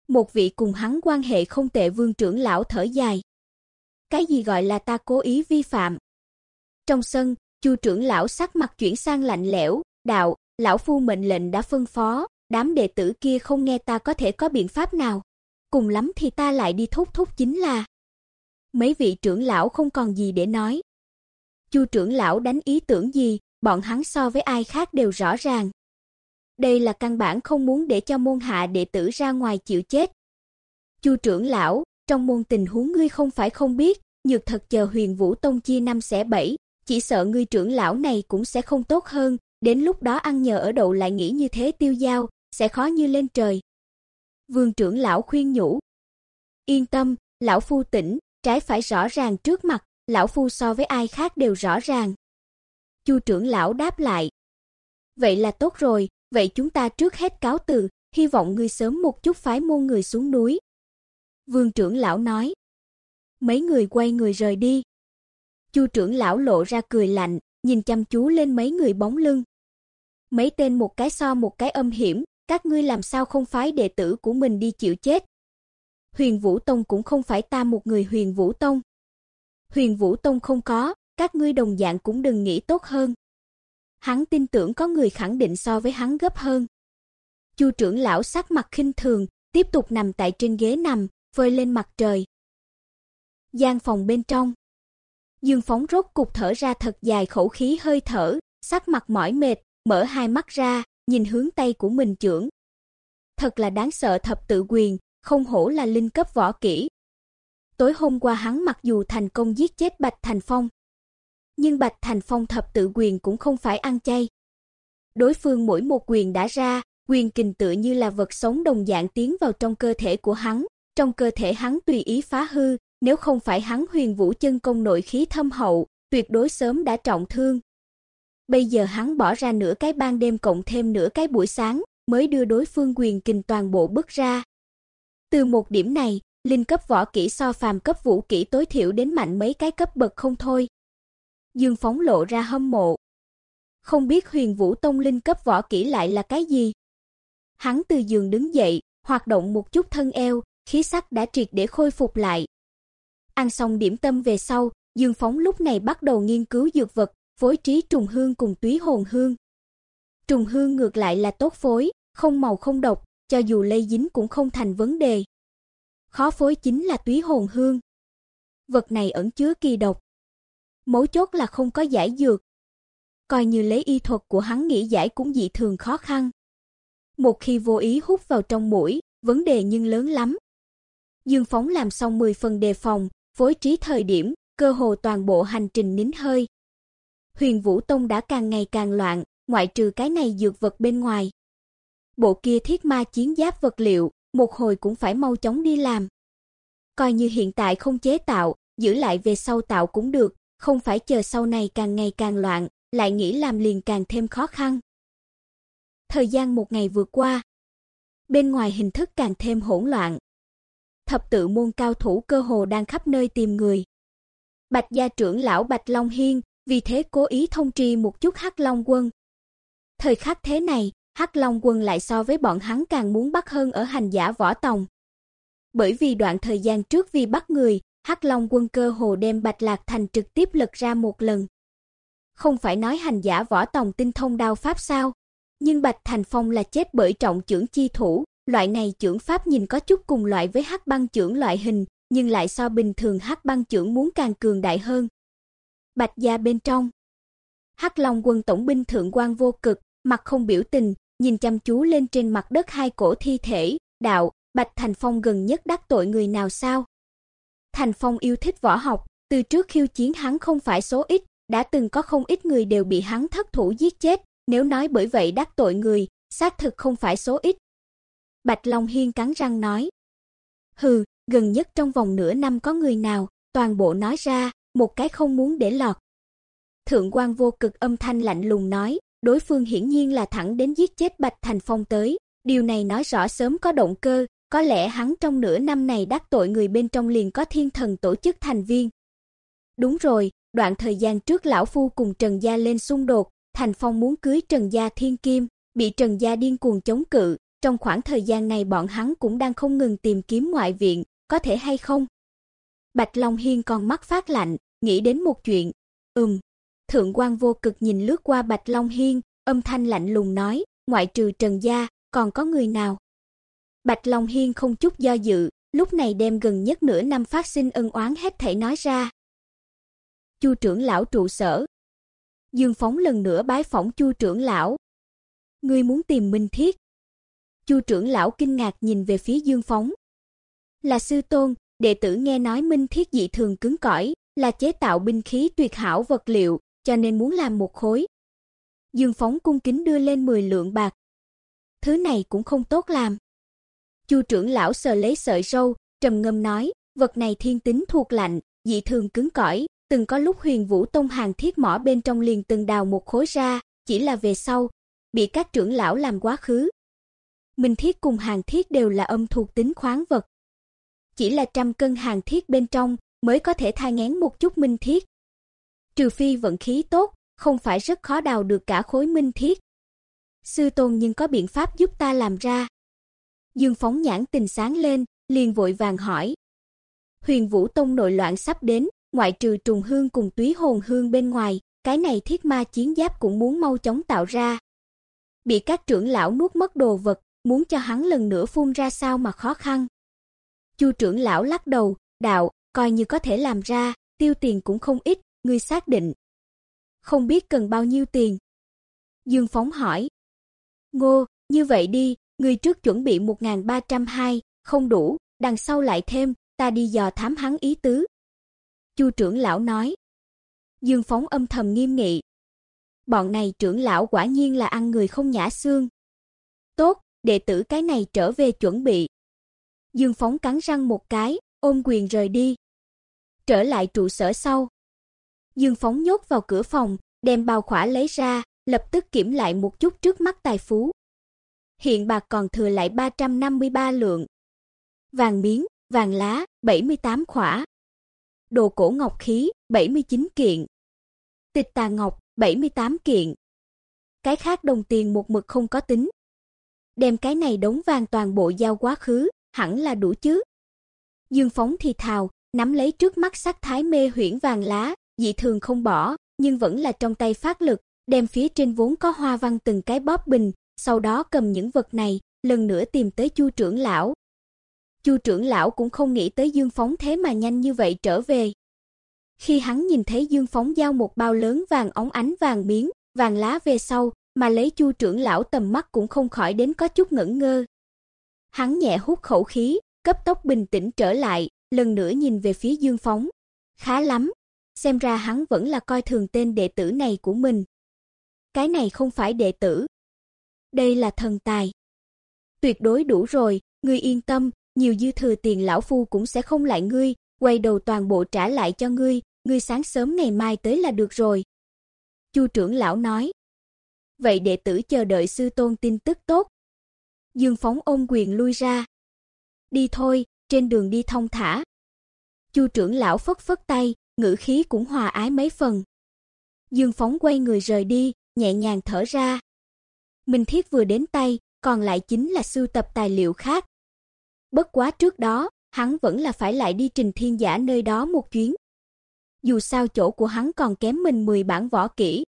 Một vị cùng hắn quan hệ không tệ vương trưởng lão thở dài. Cái gì gọi là ta cố ý vi phạm? Trong sân, Chu trưởng lão sắc mặt chuyển sang lạnh lẽo, "Đạo, lão phu mệnh lệnh đã phân phó, đám đệ tử kia không nghe ta có thể có biện pháp nào. Cùng lắm thì ta lại đi thúc thúc chính là." Mấy vị trưởng lão không còn gì để nói. Chu trưởng lão đánh ý tưởng gì, bọn hắn so với ai khác đều rõ ràng. Đây là căn bản không muốn để cho môn hạ đệ tử ra ngoài chịu chết. Chu trưởng lão, trong môn tình huống ngươi không phải không biết, nhược thật chờ Huyền Vũ Tông chia năm xẻ bảy, chỉ sợ ngươi trưởng lão này cũng sẽ không tốt hơn, đến lúc đó ăn nhờ ở đậu lại nghĩ như thế tiêu dao, sẽ khó như lên trời. Vương trưởng lão khuyên nhủ. Yên tâm, lão phu tỉnh, trái phải rõ ràng trước mặt, lão phu so với ai khác đều rõ ràng. Chu trưởng lão đáp lại. Vậy là tốt rồi, vậy chúng ta trước hết cáo từ, hy vọng ngươi sớm một chút phái môn người xuống núi. Vương trưởng lão nói. Mấy người quay người rời đi. Chu trưởng lão lộ ra cười lạnh, nhìn chăm chú lên mấy người bóng lưng. Mấy tên một cái so một cái âm hiểm, các ngươi làm sao không phái đệ tử của mình đi chịu chết? Huyền Vũ Tông cũng không phải ta một người Huyền Vũ Tông. Huyền Vũ Tông không có, các ngươi đồng dạng cũng đừng nghĩ tốt hơn. Hắn tin tưởng có người khẳng định so với hắn gấp hơn. Chu trưởng lão sắc mặt khinh thường, tiếp tục nằm tại trên ghế nằm, vơi lên mặt trời. Gian phòng bên trong, Dương Phóng rốt cục thở ra thật dài khẩu khí hơi thở, sắc mặt mỏi mệt, mở hai mắt ra, nhìn hướng tay của mình trưởng. Thật là đáng sợ thập tự quyền, không hổ là linh cấp võ kỹ. Tối hôm qua hắn mặc dù thành công giết chết Bạch Thành Phong, nhưng Bạch Thành Phong thập tự quyền cũng không phải ăn chay. Đối phương mỗi một quyền đã ra, quyền kình tựa như là vật sống đồng dạng tiến vào trong cơ thể của hắn, trong cơ thể hắn tùy ý phá hư, nếu không phải hắn Huyền Vũ chân công nội khí thâm hậu, tuyệt đối sớm đã trọng thương. Bây giờ hắn bỏ ra nửa cái ban đêm cộng thêm nửa cái buổi sáng, mới đưa đối phương quyền kình toàn bộ bứt ra. Từ một điểm này, linh cấp võ kỹ so phàm cấp vũ kỹ tối thiểu đến mạnh mấy cái cấp bậc không thôi. Dương Phóng lộ ra hâm mộ. Không biết Huyền Vũ Tông linh cấp võ kỹ lại là cái gì? Hắn từ giường đứng dậy, hoạt động một chút thân eo, khí sắc đã triệt để khôi phục lại. Ăn xong điểm tâm về sau, Dương Phóng lúc này bắt đầu nghiên cứu dược vật, phối trí trùng hương cùng túy hồn hương. Trùng hương ngược lại là tốt phối, không màu không độc, cho dù lây dính cũng không thành vấn đề. Khó phối chính là túy hồn hương. Vật này ẩn chứa kỳ độc. Mấu chốt là không có giải dược. Coi như lấy y thuật của hắn nghĩ giải cũng dị thường khó khăn. Một khi vô ý hút vào trong mũi, vấn đề nhưng lớn lắm. Dương Phóng làm xong 10 phần đề phòng, phối trí thời điểm, cơ hồ toàn bộ hành trình nín hơi. Huyền Vũ Tông đã càng ngày càng loạn, ngoại trừ cái này dược vật bên ngoài. Bộ kia thiết ma chiến giáp vật liệu, một hồi cũng phải mau chóng đi làm. Coi như hiện tại không chế tạo, giữ lại về sau tạo cũng được, không phải chờ sau này càng ngày càng loạn, lại nghĩ làm liền càng thêm khó khăn. Thời gian một ngày vừa qua, bên ngoài hình thức càng thêm hỗn loạn. Thập tự môn cao thủ cơ hồ đang khắp nơi tìm người. Bạch gia trưởng lão Bạch Long Hiên, vì thế cố ý thông tri một chút Hắc Long quân. Thời khắc thế này, Hắc Long quân lại so với bọn hắn càng muốn bắt hơn ở hành giả võ tòng. Bởi vì đoạn thời gian trước vì bắt người, Hắc Long quân cơ hồ đem Bạch Lạc Thành trực tiếp lật ra một lần. Không phải nói hành giả võ tòng tinh thông đao pháp sao? Nhưng Bạch Thành Phong là chết bởi trọng trưởng chi thủ, loại này trưởng pháp nhìn có chút cùng loại với Hắc băng trưởng loại hình, nhưng lại so bình thường Hắc băng trưởng muốn càng cường đại hơn. Bạch gia bên trong, Hắc Long quân tổng binh thượng quan vô cực, mặt không biểu tình, nhìn chăm chú lên trên mặt đất hai cổ thi thể, đạo, Bạch Thành Phong gần nhất đắc tội người nào sao? Thành Phong yêu thích võ học, từ trước khiêu chiến hắn không phải số ít, đã từng có không ít người đều bị hắn thất thủ giết chết, nếu nói bởi vậy đắc tội người, xác thực không phải số ít. Bạch Long Hiên cắn răng nói. Hừ, gần nhất trong vòng nửa năm có người nào, toàn bộ nói ra, một cái không muốn để lọt. Thượng quan vô cực âm thanh lạnh lùng nói, đối phương hiển nhiên là thẳng đến giết chết Bạch Thành Phong tới, điều này nói rõ sớm có động cơ, có lẽ hắn trong nửa năm này đắc tội người bên trong liền có thiên thần tổ chức thành viên. Đúng rồi, đoạn thời gian trước lão phu cùng Trần gia lên xung đột, Thành Phong muốn cưới Trần gia thiên kim, bị Trần gia điên cuồng chống cự, trong khoảng thời gian này bọn hắn cũng đang không ngừng tìm kiếm ngoại viện, có thể hay không? Bạch Long Hiên còn mắt phát lạnh, nghĩ đến một chuyện. Ừm. Thượng quan vô cực nhìn lướt qua Bạch Long Hiên, âm thanh lạnh lùng nói, ngoại trừ Trần gia, còn có người nào? Bạch Long Hiên không chút do dự, lúc này đem gần nhất nửa năm phát sinh ân oán hết thảy nói ra. Chu trưởng lão trụ sở. Dương Phóng lần nữa bái phỏng Chu trưởng lão. Ngươi muốn tìm Minh Thiết? Chu trưởng lão kinh ngạc nhìn về phía Dương Phóng. Là sư tôn, đệ tử nghe nói Minh Thiết dị thường cứng cỏi, là chế tạo binh khí tuyệt hảo vật liệu, cho nên muốn làm một khối. Dương Phóng cung kính đưa lên 10 lượng bạc. Thứ này cũng không tốt làm. Chu trưởng lão sờ lấy sợi râu, trầm ngâm nói, vật này thiên tính thuộc lạnh, dị thường cứng cỏi, từng có lúc Huyền Vũ Tông hàng thiết mỏ bên trong liền từng đào một khối ra, chỉ là về sau bị các trưởng lão làm quá khứ. Minh thiết cùng hàng thiết đều là âm thuộc tính khoáng vật. Chỉ là trăm cân hàng thiết bên trong mới có thể thay ngén một chút minh thiết. Trừ phi vận khí tốt, không phải rất khó đào được cả khối minh thiết. Sư tôn nhưng có biện pháp giúp ta làm ra. Dương Phóng nhãn tình sáng lên, liền vội vàng hỏi. Huyền Vũ Tông nội loạn sắp đến, ngoại trừ trùng hương cùng túy hồn hương bên ngoài, cái này thiết ma chiến giáp cũng muốn mau chóng tạo ra. Bị các trưởng lão nuốt mất đồ vật, muốn cho hắn lần nữa phun ra sao mà khó khăn. Chu trưởng lão lắc đầu, đạo, coi như có thể làm ra, tiêu tiền cũng không ít, ngươi xác định. Không biết cần bao nhiêu tiền. Dương Phóng hỏi. Ngô, như vậy đi, người trước chuẩn bị 1302, không đủ, đằng sau lại thêm, ta đi dò thám hắn ý tứ. Chu trưởng lão nói. Dương Phóng âm thầm nghiêm nghị. Bọn này trưởng lão quả nhiên là ăn người không nhã xương. Tốt, đệ tử cái này trở về chuẩn bị. Dương Phóng cắn răng một cái, ôm quyền rời đi. Trở lại trụ sở sau. Dương Phóng nhốt vào cửa phòng, đem bao khỏa lấy ra, lập tức kiểm lại một chút trước mắt tài phú. Hiện bạc còn thừa lại 353 lượng. Vàng miếng, vàng lá, 78 khỏa. Đồ cổ ngọc khí, 79 kiện. Tịch tà ngọc, 78 kiện. Cái khác đồng tiền một mực không có tính. Đem cái này đống vàng toàn bộ giao quá khứ, hẳn là đủ chứ? Dương Phóng thì thào, nắm lấy trước mắt sắc thái mê huyễn vàng lá, dị thường không bỏ, nhưng vẫn là trong tay phát lực, đem phía trên vốn có hoa văn từng cái bóp bình, sau đó cầm những vật này, lần nữa tìm tới Chu trưởng lão. Chu trưởng lão cũng không nghĩ tới Dương Phóng thế mà nhanh như vậy trở về. Khi hắn nhìn thấy Dương Phóng giao một bao lớn vàng óng ánh vàng miếng, vàng lá về sau, mà lấy Chu trưởng lão tầm mắt cũng không khỏi đến có chút ngẩn ngơ. Hắn nhẹ hút khẩu khí, cấp tốc bình tĩnh trở lại, lần nữa nhìn về phía Dương Phóng. Khá lắm, xem ra hắn vẫn là coi thường tên đệ tử này của mình. Cái này không phải đệ tử, đây là thần tài. Tuyệt đối đủ rồi, ngươi yên tâm, nhiều dư thừa tiền lão phu cũng sẽ không lại ngươi, quay đầu toàn bộ trả lại cho ngươi, ngươi sáng sớm ngày mai tới là được rồi." Chu trưởng lão nói. "Vậy đệ tử chờ đợi sư tôn tin tức tốt." Dương Phóng ôm quyền lui ra. "Đi thôi, trên đường đi thông thả." Chu trưởng lão phất phất tay, ngữ khí cũng hòa ái mấy phần. Dương Phóng quay người rời đi, nhẹ nhàng thở ra. Minh Thiết vừa đến tay, còn lại chính là sưu tập tài liệu khác. Bất quá trước đó, hắn vẫn là phải lại đi Trình Thiên Giả nơi đó một chuyến. Dù sao chỗ của hắn còn kém mình 10 bản võ kỹ.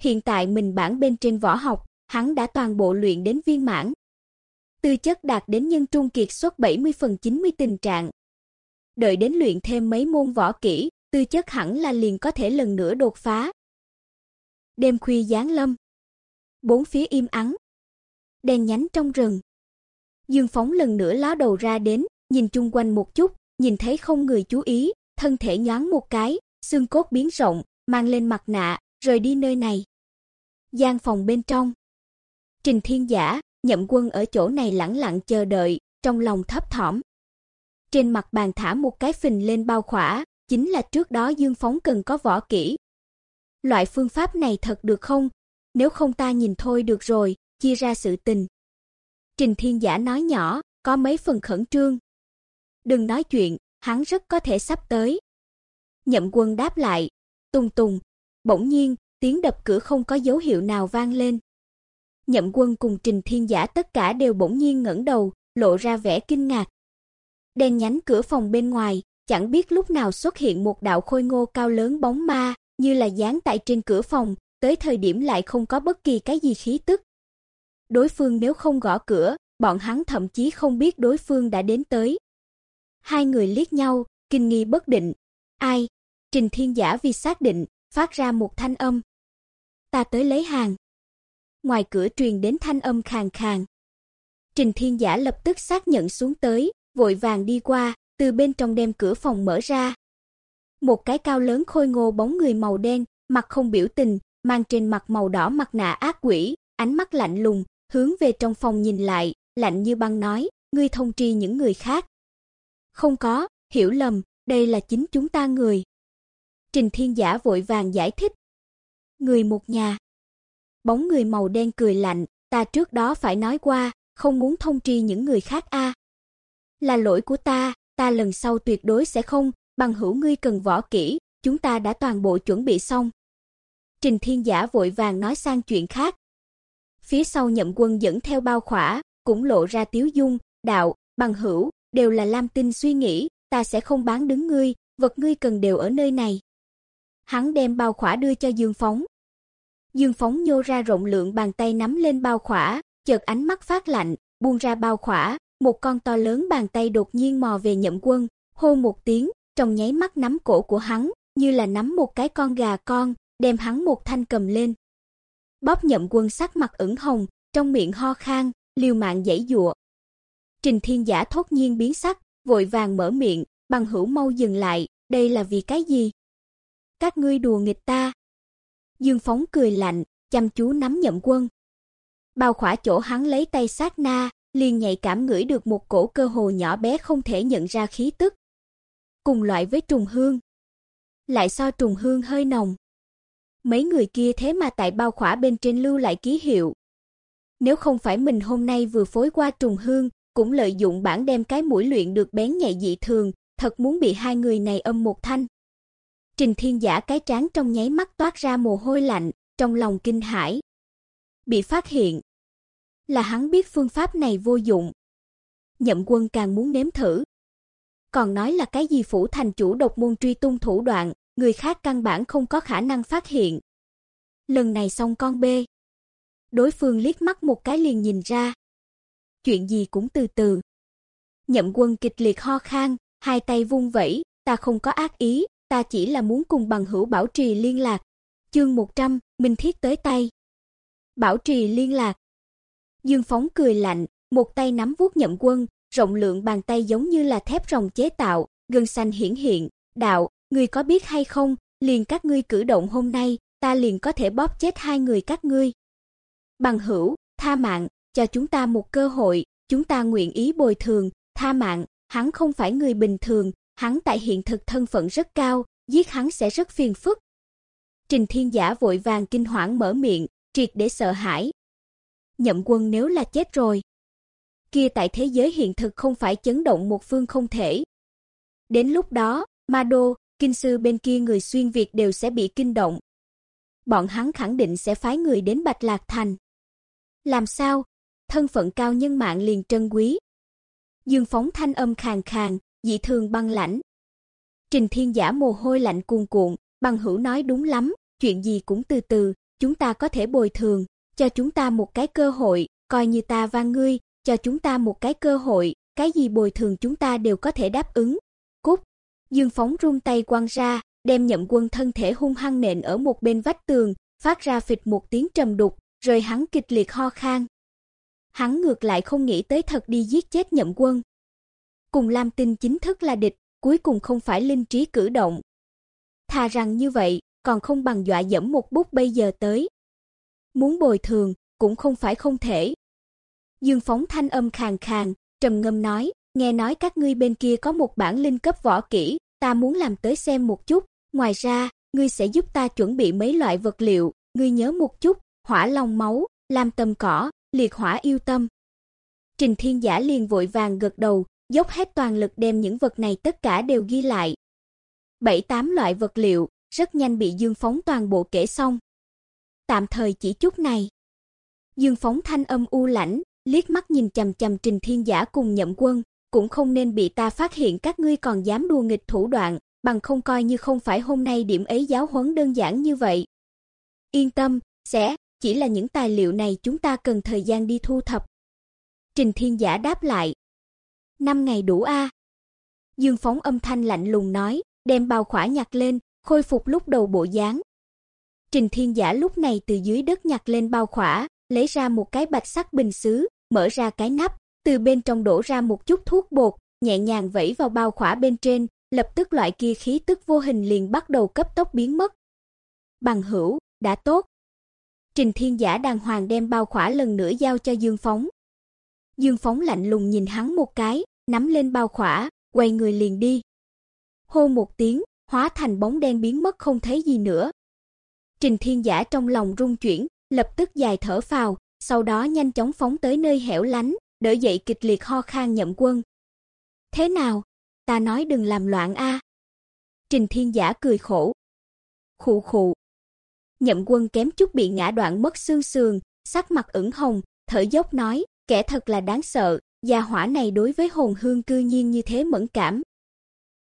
Hiện tại mình bản bên trên võ học, hắn đã toàn bộ luyện đến viên mãn. Tư chất đạt đến nhân trung kiệt xuất 70 phần 90 tình trạng. Đợi đến luyện thêm mấy môn võ kỹ, tư chất hẳn là liền có thể lần nữa đột phá. Đêm khuya giáng lâm, bốn phía im ắng. đèn nhánh trong rừng. Dương Phóng lần nữa ló đầu ra đến, nhìn chung quanh một chút, nhìn thấy không người chú ý, thân thể nhoáng một cái, xương cốt biến rộng, mang lên mặt nạ, rời đi nơi này. Gian phòng bên trong. Trình Thiên Giả, Nhậm Quân ở chỗ này lẳng lặng chờ đợi, trong lòng thấp thỏm. Trên mặt bàn thả một cái phình lên bao khỏa, chính là trước đó Dương Phóng cần có võ kỹ. Loại phương pháp này thật được không? nếu không ta nhìn thôi được rồi, chia ra sự tình. Trình Thiên Giả nói nhỏ, có mấy phần khẩn trương. Đừng nói chuyện, hắn rất có thể sắp tới. Nhậm Quân đáp lại, tùng tùng, bỗng nhiên, tiếng đập cửa không có dấu hiệu nào vang lên. Nhậm Quân cùng Trình Thiên Giả tất cả đều bỗng nhiên ngẩng đầu, lộ ra vẻ kinh ngạc. Đèn nhánh cửa phòng bên ngoài, chẳng biết lúc nào xuất hiện một đạo khôi ngô cao lớn bóng ma, như là dán tại trên cửa phòng, tới thời điểm lại không có bất kỳ cái gì khí tức. Đối phương nếu không gõ cửa, bọn hắn thậm chí không biết đối phương đã đến tới. Hai người liếc nhau, kinh nghi bất định. Ai? Trình Thiên Giả vì xác định, phát ra một thanh âm. Ta tới lấy hàng. Ngoài cửa truyền đến thanh âm khàn khàn. Trình Thiên Giả lập tức xác nhận xuống tới, vội vàng đi qua, từ bên trong đem cửa phòng mở ra. Một cái cao lớn khôi ngô bóng người màu đen, mặt không biểu tình, mang trên mặt màu đỏ mặt nạ ác quỷ, ánh mắt lạnh lùng, hướng về trong phòng nhìn lại, lạnh như băng nói, ngươi thông tri những người khác. Không có, hiểu lầm, đây là chính chúng ta người. Trình Thiên Giả vội vàng giải thích. Người một nhà. Bóng người màu đen cười lạnh, ta trước đó phải nói qua, không muốn thông tri những người khác a. Là lỗi của ta, ta lần sau tuyệt đối sẽ không, bằng hữu ngươi cần võ kỹ, chúng ta đã toàn bộ chuẩn bị xong. Trình Thiên Giả vội vàng nói sang chuyện khác. Phía sau Nhậm Quân dẫn theo bao khỏa, cũng lộ ra tiếu dung, đạo, bằng hữu, đều là Lam Tinh suy nghĩ, ta sẽ không bán đứng ngươi, vật ngươi cần đều ở nơi này. Hắn đem bao khỏa đưa cho Dương Phóng. Dương Phóng nhô ra rộng lượng bàn tay nắm lên bao khỏa, chợt ánh mắt phát lạnh, buông ra bao khỏa, một con to lớn bàn tay đột nhiên mò về Nhậm Quân, hô một tiếng, trong nháy mắt nắm cổ của hắn, như là nắm một cái con gà con, đem hắn một thanh cầm lên. Bóp Nhậm Quân sắc mặt ửng hồng, trong miệng ho khan, liều mạng giãy giụa. Trình Thiên Giả thốt nhiên biến sắc, vội vàng mở miệng, "Bằng hữu mau dừng lại, đây là vì cái gì?" "Các ngươi đùa nghịch ta." Dương Phóng cười lạnh, chăm chú nắm Nhậm Quân. Bao khỏa chỗ hắn lấy tay sát na, liền nhạy cảm ngửi được một cổ cơ hồ nhỏ bé không thể nhận ra khí tức. Cùng loại với trùng hương, lại so trùng hương hơi nồng. Mấy người kia thế mà tại bao khỏa bên trên lưu lại ký hiệu. Nếu không phải mình hôm nay vừa phối qua trùng hương, cũng lợi dụng bản đem cái mũi luyện được bén nhạy dị thường, thật muốn bị hai người này âm một thanh. Trình Thiên Giả cái trán trong nháy mắt toát ra mồ hôi lạnh, trong lòng kinh hãi. Bị phát hiện, là hắn biết phương pháp này vô dụng. Nhậm Quân càng muốn nếm thử. còn nói là cái gì phủ thành chủ độc môn truy tung thủ đoạn, người khác căn bản không có khả năng phát hiện. Lần này xong con bê. Đối phương liếc mắt một cái liền nhìn ra. Chuyện gì cũng từ từ. Nhậm Quân kịch liệt ho khan, hai tay vung vẩy, ta không có ác ý, ta chỉ là muốn cùng bằng hữu bảo trì liên lạc. Chương 100, Minh Thiết tới tay. Bảo trì liên lạc. Dương Phóng cười lạnh, một tay nắm vuốt Nhậm Quân, rộng lượng bàn tay giống như là thép rồng chế tạo, gân xanh hiển hiện, "Đạo, ngươi có biết hay không, liền các ngươi cử động hôm nay, ta liền có thể bóp chết hai người các ngươi." Bằng hữu, tha mạng, cho chúng ta một cơ hội, chúng ta nguyện ý bồi thường, tha mạng, hắn không phải người bình thường, hắn tại hiện thực thân phận rất cao, giết hắn sẽ rất phiền phức. Trình Thiên Giả vội vàng kinh hoảng mở miệng, triệt để sợ hãi. Nhậm Quân nếu là chết rồi, kia tại thế giới hiện thực không phải chấn động một phương không thể. Đến lúc đó, Ma Đô, kinh sư bên kia người xuyên Việt đều sẽ bị kinh động. Bọn hắn khẳng định sẽ phái người đến Bạch Lạc Thành. Làm sao? Thân phận cao nhân mạng liền trân quý. Dương phóng thanh âm khàn khàn, dị thường băng lãnh. Trình Thiên Giả mồ hôi lạnh cuồn cuộn, bằng hữu nói đúng lắm, chuyện gì cũng từ từ, chúng ta có thể bồi thường, cho chúng ta một cái cơ hội, coi như ta và ngươi, cho chúng ta một cái cơ hội, cái gì bồi thường chúng ta đều có thể đáp ứng. Cút. Dương Phóng run tay quăng ra, đem Nhậm Quân thân thể hung hăng nện ở một bên vách tường, phát ra phịch một tiếng trầm đục, rồi hắn kịch liệt ho khan. Hắn ngược lại không nghĩ tới thật đi giết chết Nhậm Quân. Cùng Lam Tinh chính thức là địch, cuối cùng không phải linh trí cử động. Thà rằng như vậy, còn không bằng dọa dẫm một bút bây giờ tới. Muốn bồi thường, cũng không phải không thể. Dương Phóng thanh âm khàn khàn, trầm ngâm nói, nghe nói các ngươi bên kia có một bản linh cấp võ kỹ, ta muốn làm tới xem một chút, ngoài ra, ngươi sẽ giúp ta chuẩn bị mấy loại vật liệu, ngươi nhớ một chút, hỏa long máu, lam tâm cỏ, liệt hỏa yêu tâm. Trình Thiên Giả liền vội vàng gật đầu, dốc hết toàn lực đem những vật này tất cả đều ghi lại. Bảy tám loại vật liệu, rất nhanh bị Dương Phóng toàn bộ kể xong. Tạm thời chỉ chút này. Dương Phóng thanh âm u lãnh, liếc mắt nhìn chằm chằm Trình Thiên Giả cùng Nhậm Quân, cũng không nên bị ta phát hiện các ngươi còn dám đùa nghịch thủ đoạn, bằng không coi như không phải hôm nay điểm ấy giáo huấn đơn giản như vậy. Yên tâm, sẽ, chỉ là những tài liệu này chúng ta cần thời gian đi thu thập. Trình Thiên Giả đáp lại. Năm ngày đủ a. Dương Phóng âm thanh lạnh lùng nói, đem bao khỏa nhặt lên, khôi phục lúc đầu bộ dáng. Trình Thiên Giả lúc này từ dưới đất nhặt lên bao khỏa, lấy ra một cái bạch sắc bình sứ, mở ra cái nắp, từ bên trong đổ ra một chút thuốc bột, nhẹ nhàng vẩy vào bao khỏa bên trên, lập tức loại kia khí tức vô hình liền bắt đầu cấp tốc biến mất. Bằng hữu, đã tốt. Trình Thiên Giả đàng hoàng đem bao khỏa lần nữa giao cho Dương Phóng. Dương Phóng lạnh lùng nhìn hắn một cái, nắm lên bao khỏa, quay người liền đi. Hô một tiếng, hóa thành bóng đen biến mất không thấy gì nữa. Trình Thiên Giả trong lòng rung chuyển, lập tức dài thở phào, sau đó nhanh chóng phóng tới nơi hẻo lánh, đỡ dậy kịch liệt ho khan Nhậm Quân. "Thế nào? Ta nói đừng làm loạn a." Trình Thiên Giả cười khổ. Khụ khụ. Nhậm Quân kém chút bị ngã đoạn mất xương sườn, sắc mặt ửng hồng, thở dốc nói, kẻ thật là đáng sợ, gia hỏa này đối với hồn hương cư nhiên như thế mẫn cảm.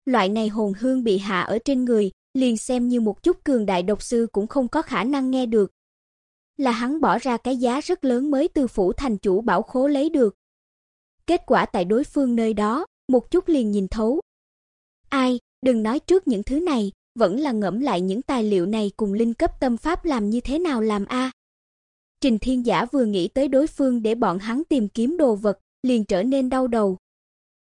Loại này hồn hương bị hạ ở trên người, liền xem như một chút cường đại độc sư cũng không có khả năng nghe được, là hắn bỏ ra cái giá rất lớn mới từ phủ thành chủ bảo khố lấy được. Kết quả tại đối phương nơi đó, một chút liền nhìn thấu. Ai, đừng nói trước những thứ này, vẫn là ngẫm lại những tài liệu này cùng linh cấp tâm pháp làm như thế nào làm a. Trình Thiên Giả vừa nghĩ tới đối phương để bọn hắn tìm kiếm đồ vật, liền trở nên đau đầu.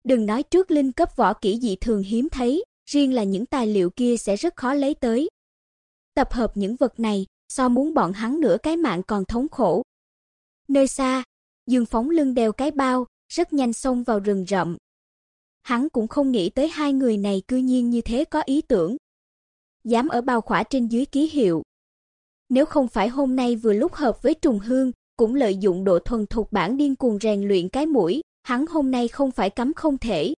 Đừng nói trước linh cấp võ kỹ dị thường hiếm thấy, riêng là những tài liệu kia sẽ rất khó lấy tới. Tập hợp những vật này, so muốn bọn hắn nửa cái mạng còn thống khổ. Nơi xa, Dương Phóng lưng đeo cái bao, rất nhanh xông vào rừng rậm. Hắn cũng không nghĩ tới hai người này cư nhiên như thế có ý tưởng. Dám ở bao khỏa trên dưới ký hiệu. Nếu không phải hôm nay vừa lúc hợp với trùng hương, cũng lợi dụng độ thuần thục bản điên cuồng rèn luyện cái mũi, hắn hôm nay không phải cấm không thể.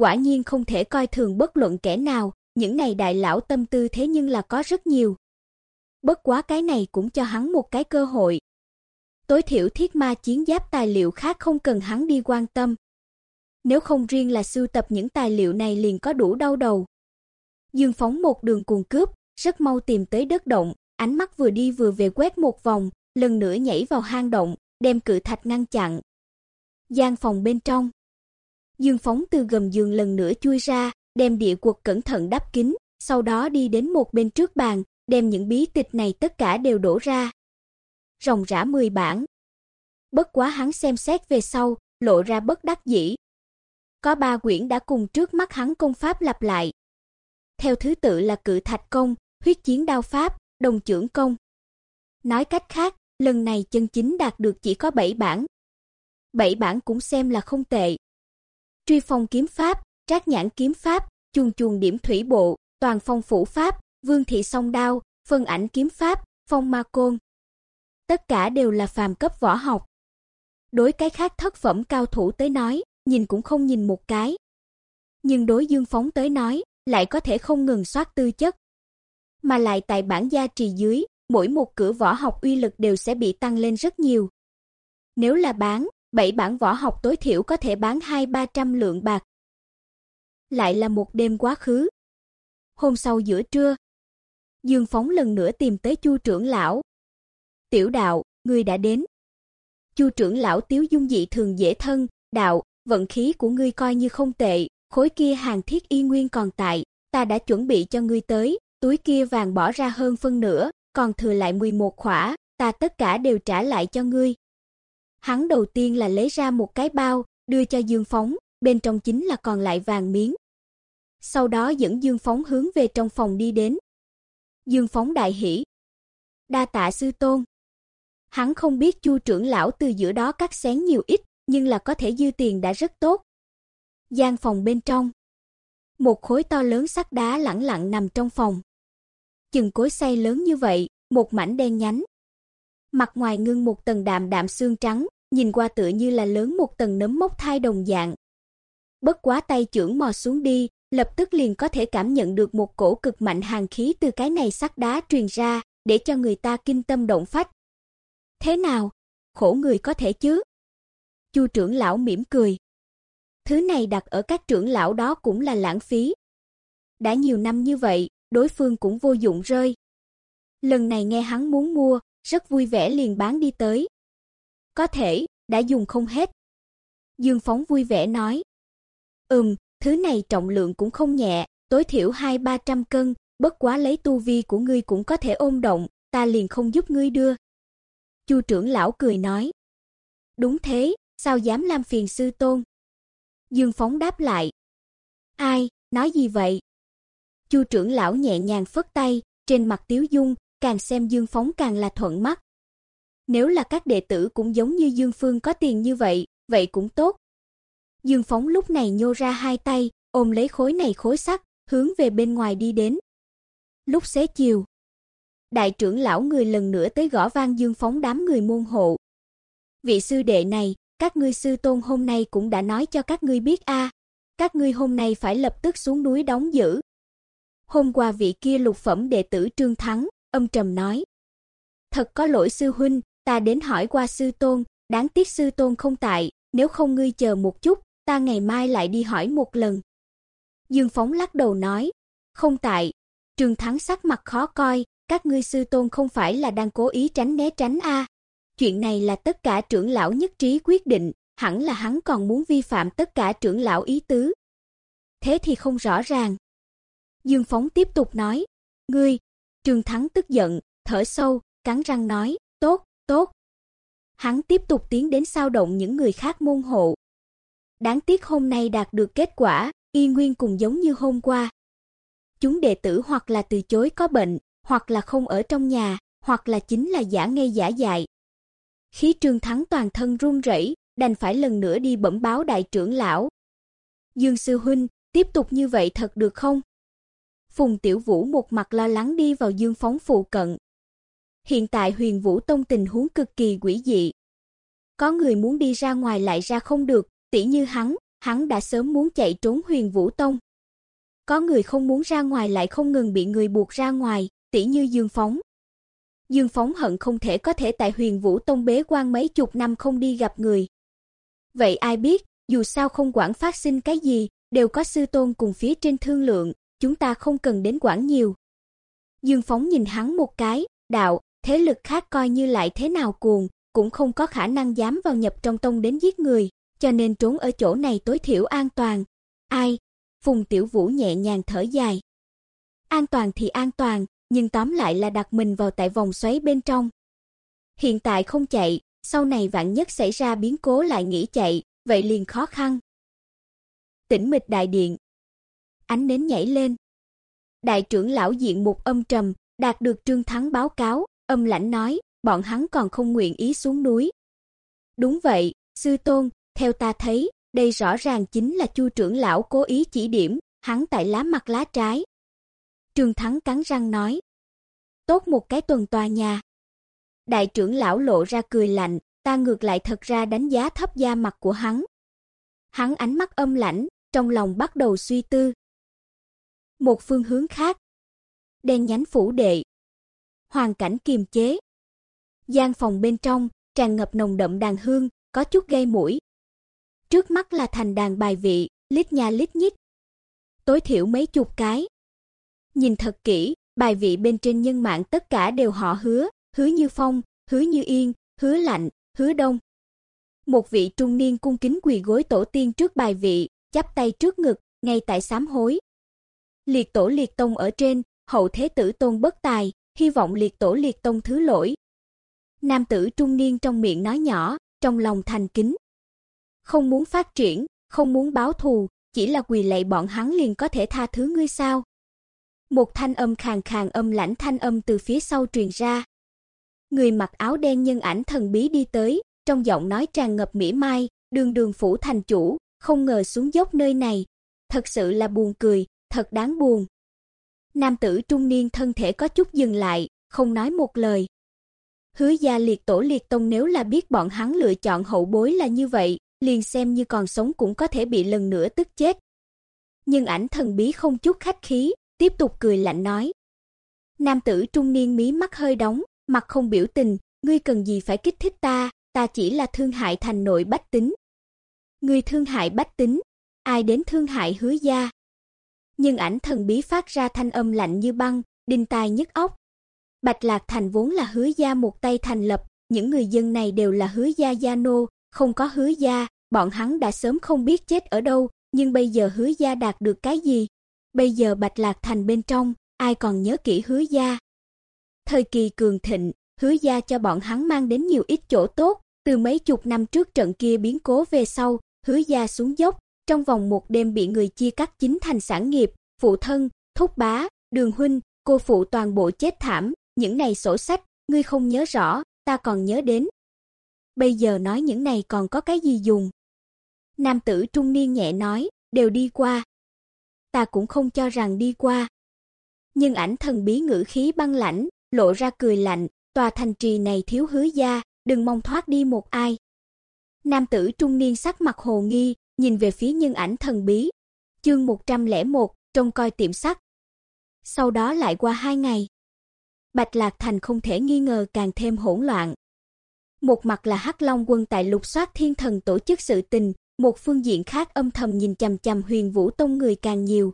Quả nhiên không thể coi thường bất luận kẻ nào, những này đại lão tâm tư thế nhưng là có rất nhiều. Bất quá cái này cũng cho hắn một cái cơ hội. Tối thiểu thiết ma chiến giáp tài liệu khác không cần hắn đi quan tâm. nếu không riêng là sưu tập những tài liệu này liền có đủ đau đầu. Dương phóng một đường cuồng cướp, rất mau tìm tới đất động, ánh mắt vừa đi vừa về quét một vòng, lần nữa nhảy vào hang động, đem cự thạch ngăn chặn. Gian phòng bên trong. Dương phóng từ gầm giường lần nữa chui ra, đem địa quật cẩn thận đắp kín, sau đó đi đến một bên trước bàn, đem những bí tịch này tất cả đều đổ ra. Ròng rã 10 bản. Bất quá hắn xem xét về sau, lộ ra bất đắc dĩ. Có ba quyển đã cùng trước mắt hắn công pháp lặp lại. Theo thứ tự là Cự Thạch công, Huyết chiến đao pháp, Đồng trưởng công. Nói cách khác, lần này chân chính đạt được chỉ có 7 bản. 7 bản cũng xem là không tệ. Truy phong kiếm pháp, Trác nhãn kiếm pháp, Chuồn chuồn điểm thủy bộ, Toàn phong phủ pháp, Vương thị song đao, Phân ảnh kiếm pháp, Phong ma côn. Tất cả đều là phàm cấp võ học. Đối cái khác thất phẩm cao thủ tới nói, nhìn cũng không nhìn một cái. Nhưng đối Dương Phóng tới nói, lại có thể không ngừng soát tư chất. Mà lại tại bản gia trì dưới, mỗi một cửa võ học uy lực đều sẽ bị tăng lên rất nhiều. Nếu là bán, bảy bản võ học tối thiểu có thể bán 2-300 lượng bạc. Lại là một đêm quá khứ. Hôm sau giữa trưa, Dương Phóng lần nữa tìm tới Chu trưởng lão. "Tiểu đạo, ngươi đã đến." Chu trưởng lão Tiếu Dung dị thường dễ thân, "Đạo, vận khí của ngươi coi như không tệ, khối kia hàng thiết y nguyên còn tại, ta đã chuẩn bị cho ngươi tới, túi kia vàng bỏ ra hơn phân nửa, còn thừa lại 11 khỏa, ta tất cả đều trả lại cho ngươi." Hắn đầu tiên là lấy ra một cái bao, đưa cho Dương Phóng, bên trong chính là còn lại vàng miếng. Sau đó dẫn Dương Phóng hướng về trong phòng đi đến. Dương Phóng đại hỉ. Đa tạ sư tôn. Hắn không biết Chu trưởng lão từ giữa đó cắt xén nhiều ít, nhưng là có thể dư tiền đã rất tốt. Gian phòng bên trong, một khối to lớn sắt đá lẳng lặng nằm trong phòng. Chừng cối xay lớn như vậy, một mảnh đen nhánh. Mặt ngoài ngưng một tầng đạm đạm xương trắng, nhìn qua tựa như là lớn một tầng nấm mốc thai đồng dạng. Bất quá tay trưởng mò xuống đi, lập tức liền có thể cảm nhận được một cổ cực mạnh hàn khí từ cái này sắt đá truyền ra, để cho người ta kinh tâm động phách. Thế nào? Khổ người có thể chứ? Chu trưởng lão mỉm cười. Thứ này đặt ở các trưởng lão đó cũng là lãng phí. Đã nhiều năm như vậy, đối phương cũng vô dụng rơi. Lần này nghe hắn muốn mua, rất vui vẻ liền bán đi tới. Có thể, đã dùng không hết. Dương Phóng vui vẻ nói. Ừm, thứ này trọng lượng cũng không nhẹ, tối thiểu hai ba trăm cân, bất quá lấy tu vi của ngươi cũng có thể ôm động, ta liền không giúp ngươi đưa. Chu trưởng lão cười nói. Đúng thế, sao dám làm phiền sư tôn? Dương Phóng đáp lại. Ai, nói gì vậy? Chu trưởng lão nhẹ nhàng phất tay, trên mặt Tiếu Dung, càng xem Dương Phóng càng là thuận mắt. Nếu là các đệ tử cũng giống như Dương Phương có tiền như vậy, vậy cũng tốt. Dương Phóng lúc này nhô ra hai tay, ôm lấy khối này khối sắt, hướng về bên ngoài đi đến. Lúc xế chiều, đại trưởng lão người lần nữa tới gõ vang Dương Phóng đám người môn hộ. Vị sư đệ này, các ngươi sư tôn hôm nay cũng đã nói cho các ngươi biết a, các ngươi hôm nay phải lập tức xuống núi đóng giữ. Hôm qua vị kia lục phẩm đệ tử Trương Thắng, âm trầm nói: "Thật có lỗi sư huynh, ta đến hỏi qua sư tôn, đáng tiếc sư tôn không tại, nếu không ngươi chờ một chút, ta ngày mai lại đi hỏi một lần." Dương Phóng lắc đầu nói: "Không tại." Trương Thắng sắc mặt khó coi, các ngươi sư tôn không phải là đang cố ý tránh né tránh a? Chuyện này là tất cả trưởng lão nhất trí quyết định, hẳn là hắn còn muốn vi phạm tất cả trưởng lão ý tứ. Thế thì không rõ ràng. Dương Phóng tiếp tục nói, "Ngươi." Trương Thắng tức giận, thở sâu, cắn răng nói, "Tốt, tốt." Hắn tiếp tục tiến đến sao động những người khác môn hộ. Đáng tiếc hôm nay đạt được kết quả, y nguyên cùng giống như hôm qua. Chúng đệ tử hoặc là từ chối có bệnh, hoặc là không ở trong nhà, hoặc là chính là giả ngây giả dại. Khí Trương Thắng toàn thân run rẩy, đành phải lần nữa đi bẩm báo đại trưởng lão. Dương sư huynh, tiếp tục như vậy thật được không? Phùng Tiểu Vũ một mặt lo lắng đi vào Dương Phóng phụ cận. Hiện tại Huyền Vũ Tông tình huống cực kỳ quỷ dị. Có người muốn đi ra ngoài lại ra không được, tỉ như hắn, hắn đã sớm muốn chạy trốn Huyền Vũ Tông. Có người không muốn ra ngoài lại không ngừng bị người buộc ra ngoài, tỉ như Dương Phóng. Dương Phóng hận không thể có thể tại Huyền Vũ Tông bế quan mấy chục năm không đi gặp người. Vậy ai biết, dù sao không quản phát sinh cái gì, đều có sư tôn cùng phía trên thương lượng, chúng ta không cần đến quản nhiều. Dương Phóng nhìn hắn một cái, đạo, thế lực khác coi như lại thế nào cuồng, cũng không có khả năng dám vào nhập trong tông đến giết người, cho nên trốn ở chỗ này tối thiểu an toàn. Ai? Phùng Tiểu Vũ nhẹ nhàng thở dài. An toàn thì an toàn, nhưng tóm lại là đặt mình vào tại vòng xoáy bên trong. Hiện tại không chạy, sau này vạn nhất xảy ra biến cố lại nghĩ chạy, vậy liền khó khăn. Tĩnh mịch đại điện. Ánh nến nhảy lên. Đại trưởng lão diện một âm trầm, đạt được Trương Thắng báo cáo, âm lãnh nói, bọn hắn còn không nguyện ý xuống núi. Đúng vậy, sư tôn, theo ta thấy, đây rõ ràng chính là Chu trưởng lão cố ý chỉ điểm, hắn tại lá mặt lá trái. Trương Thắng cắn răng nói, tốt một cái tuần tòa nhà. Đại trưởng lão lộ ra cười lạnh, ta ngược lại thật ra đánh giá thấp da mặt của hắn. Hắn ánh mắt âm lãnh, trong lòng bắt đầu suy tư. Một phương hướng khác, đen nhánh phủ đệ. Hoàn cảnh kiềm chế. Gian phòng bên trong tràn ngập nồng đậm đàn hương, có chút gây mũi. Trước mắt là thành đàn bài vị, lít nhà lít nhít. Tối thiểu mấy chục cái. Nhìn thật kỹ, bài vị bên trên nhân mạng tất cả đều họ hứa, hứa như phong, hứa như yên, hứa lạnh, hứa đông. Một vị trung niên cung kính quỳ gối tổ tiên trước bài vị, chắp tay trước ngực, ngay tại sám hối. Liệt tổ liệt tông ở trên, hậu thế tử tôn bất tài, hy vọng liệt tổ liệt tông thứ lỗi. Nam tử trung niên trong miệng nói nhỏ, trong lòng thành kính. Không muốn phát triển, không muốn báo thù, chỉ là quỳ lạy bọn hắn liền có thể tha thứ ngươi sao? Một thanh âm khàn khàn âm lãnh thanh âm từ phía sau truyền ra. Người mặc áo đen nhân ảnh thần bí đi tới, trong giọng nói tràn ngập mỉa mai, đường đường phủ thành chủ, không ngờ xuống dốc nơi này. Thật sự là buồn cười, thật đáng buồn. Nam tử trung niên thân thể có chút dừng lại, không nói một lời. Hứa gia liệt tổ liệt tông nếu là biết bọn hắn lựa chọn hậu bối là như vậy, liền xem như còn sống cũng có thể bị lần nữa tức chết. Nhưng ảnh thần bí không chút khách khí, tiếp tục cười lạnh nói. Nam tử trung niên mí mắt hơi đóng, mặt không biểu tình, ngươi cần gì phải kích thích ta, ta chỉ là thương hại thành nội bách tính. Ngươi thương hại bách tính, ai đến thương hại hứa gia? Nhưng ảnh thần bí phát ra thanh âm lạnh như băng, đinh tai nhức óc. Bạch Lạc Thành vốn là hứa gia một tay thành lập, những người dân này đều là hứa gia gia nô, không có hứa gia, bọn hắn đã sớm không biết chết ở đâu, nhưng bây giờ hứa gia đạt được cái gì? Bây giờ Bạch Lạc Thành bên trong, ai còn nhớ kỹ hứa gia? Thời kỳ cường thịnh, hứa gia cho bọn hắn mang đến nhiều ít chỗ tốt, từ mấy chục năm trước trận kia biến cố về sau, hứa gia xuống dốc, trong vòng một đêm bị người chia cắt chính thành sản nghiệp, phụ thân, thúc bá, đường huynh, cô phụ toàn bộ chết thảm, những này sổ sách, ngươi không nhớ rõ, ta còn nhớ đến. Bây giờ nói những này còn có cái gì dùng? Nam tử trung niên nhẹ nói, đều đi qua. Ta cũng không cho rằng đi qua. Nhưng ảnh thần bí ngữ khí băng lãnh, lộ ra cười lạnh, tòa thành trì này thiếu hứa gia, đừng mong thoát đi một ai. Nam tử trung niên sắc mặt hồ nghi, nhìn về phía nhân ảnh thần bí. Chương 101, trông coi tiệm sắt. Sau đó lại qua hai ngày. Bạch Lạc Thành không thể nghi ngờ càng thêm hỗn loạn. Một mặt là Hắc Long quân tại lục soát thiên thần tổ chức sự tình, một phương diện khác âm thầm nhìn chằm chằm Huyền Vũ Tông người càng nhiều.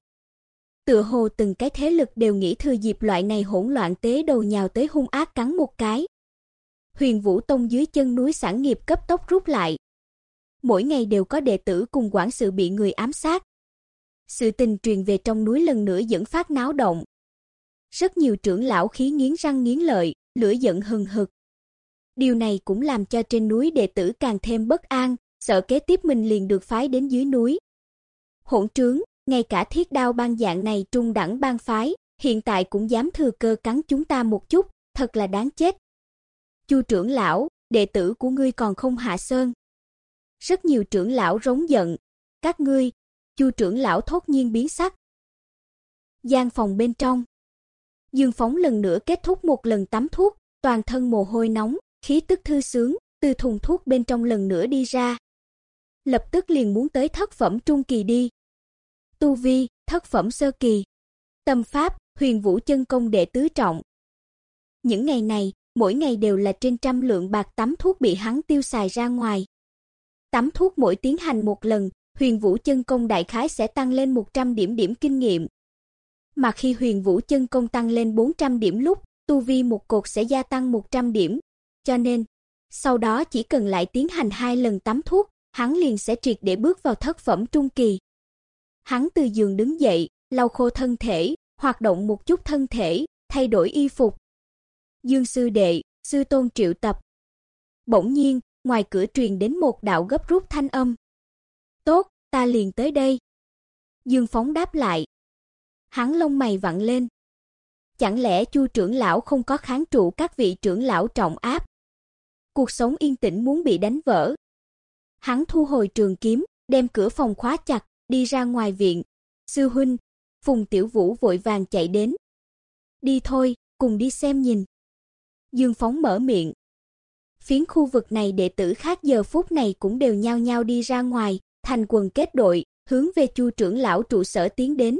Tựa hồ từng cái thế lực đều nghĩ thừa dịp loại này hỗn loạn tế đầu nhào tới hung ác cắn một cái. Huyền Vũ Tông dưới chân núi sản nghiệp cấp tốc rút lại. Mỗi ngày đều có đệ tử cùng quản sự bị người ám sát. Sự tình truyền về trong núi lần nữa dẫn phát náo động. Rất nhiều trưởng lão khí nghiến răng nghiến lợi, lửa giận hừng hực. Điều này cũng làm cho trên núi đệ tử càng thêm bất an, sợ kế tiếp mình liền được phái đến dưới núi. Hỗn trướng, ngay cả thiết đao ban dạng này trung đẳng ban phái, hiện tại cũng dám thừa cơ cắn chúng ta một chút, thật là đáng chết. Chu trưởng lão, đệ tử của ngươi còn không hạ sơn. Rất nhiều trưởng lão rống giận, các ngươi, Chu trưởng lão thốt nhiên biến sắc. Gian phòng bên trong, Dương Phóng lần nữa kết thúc một lần tắm thuốc, toàn thân mồ hôi nóng, khí tức thư sướng, từ thùng thuốc bên trong lần nữa đi ra. Lập tức liền muốn tới thất phẩm trung kỳ đi. Tu vi, thất phẩm sơ kỳ. Tâm pháp, Huyền Vũ chân công đệ tứ trọng. Những ngày này, mỗi ngày đều là trên trăm lượng bạc tắm thuốc bị hắn tiêu xài ra ngoài. Tắm thuốc mỗi tiến hành một lần, Huyền Vũ chân công đại khái sẽ tăng lên 100 điểm điểm kinh nghiệm. Mà khi Huyền Vũ chân công tăng lên 400 điểm lúc, tu vi một cột sẽ gia tăng 100 điểm, cho nên sau đó chỉ cần lại tiến hành hai lần tắm thuốc, hắn liền sẽ triệt để bước vào thất phẩm trung kỳ. Hắn từ giường đứng dậy, lau khô thân thể, hoạt động một chút thân thể, thay đổi y phục. Dương sư đệ, sư tôn triệu tập. Bỗng nhiên, ngoài cửa truyền đến một đạo gấp rút thanh âm. "Tốt, ta liền tới đây." Dương Phóng đáp lại. Hắn lông mày vặn lên. Chẳng lẽ Chu trưởng lão không có kháng trụ các vị trưởng lão trọng áp? Cuộc sống yên tĩnh muốn bị đánh vỡ. Hắn thu hồi trường kiếm, đem cửa phòng khóa chặt, đi ra ngoài viện. "Sư huynh." Phùng Tiểu Vũ vội vàng chạy đến. "Đi thôi, cùng đi xem nhìn." Dương Phóng mở miệng. Phiến khu vực này đệ tử khác giờ phút này cũng đều nhao nhao đi ra ngoài, thành quần kết đội, hướng về Chu trưởng lão trụ sở tiến đến.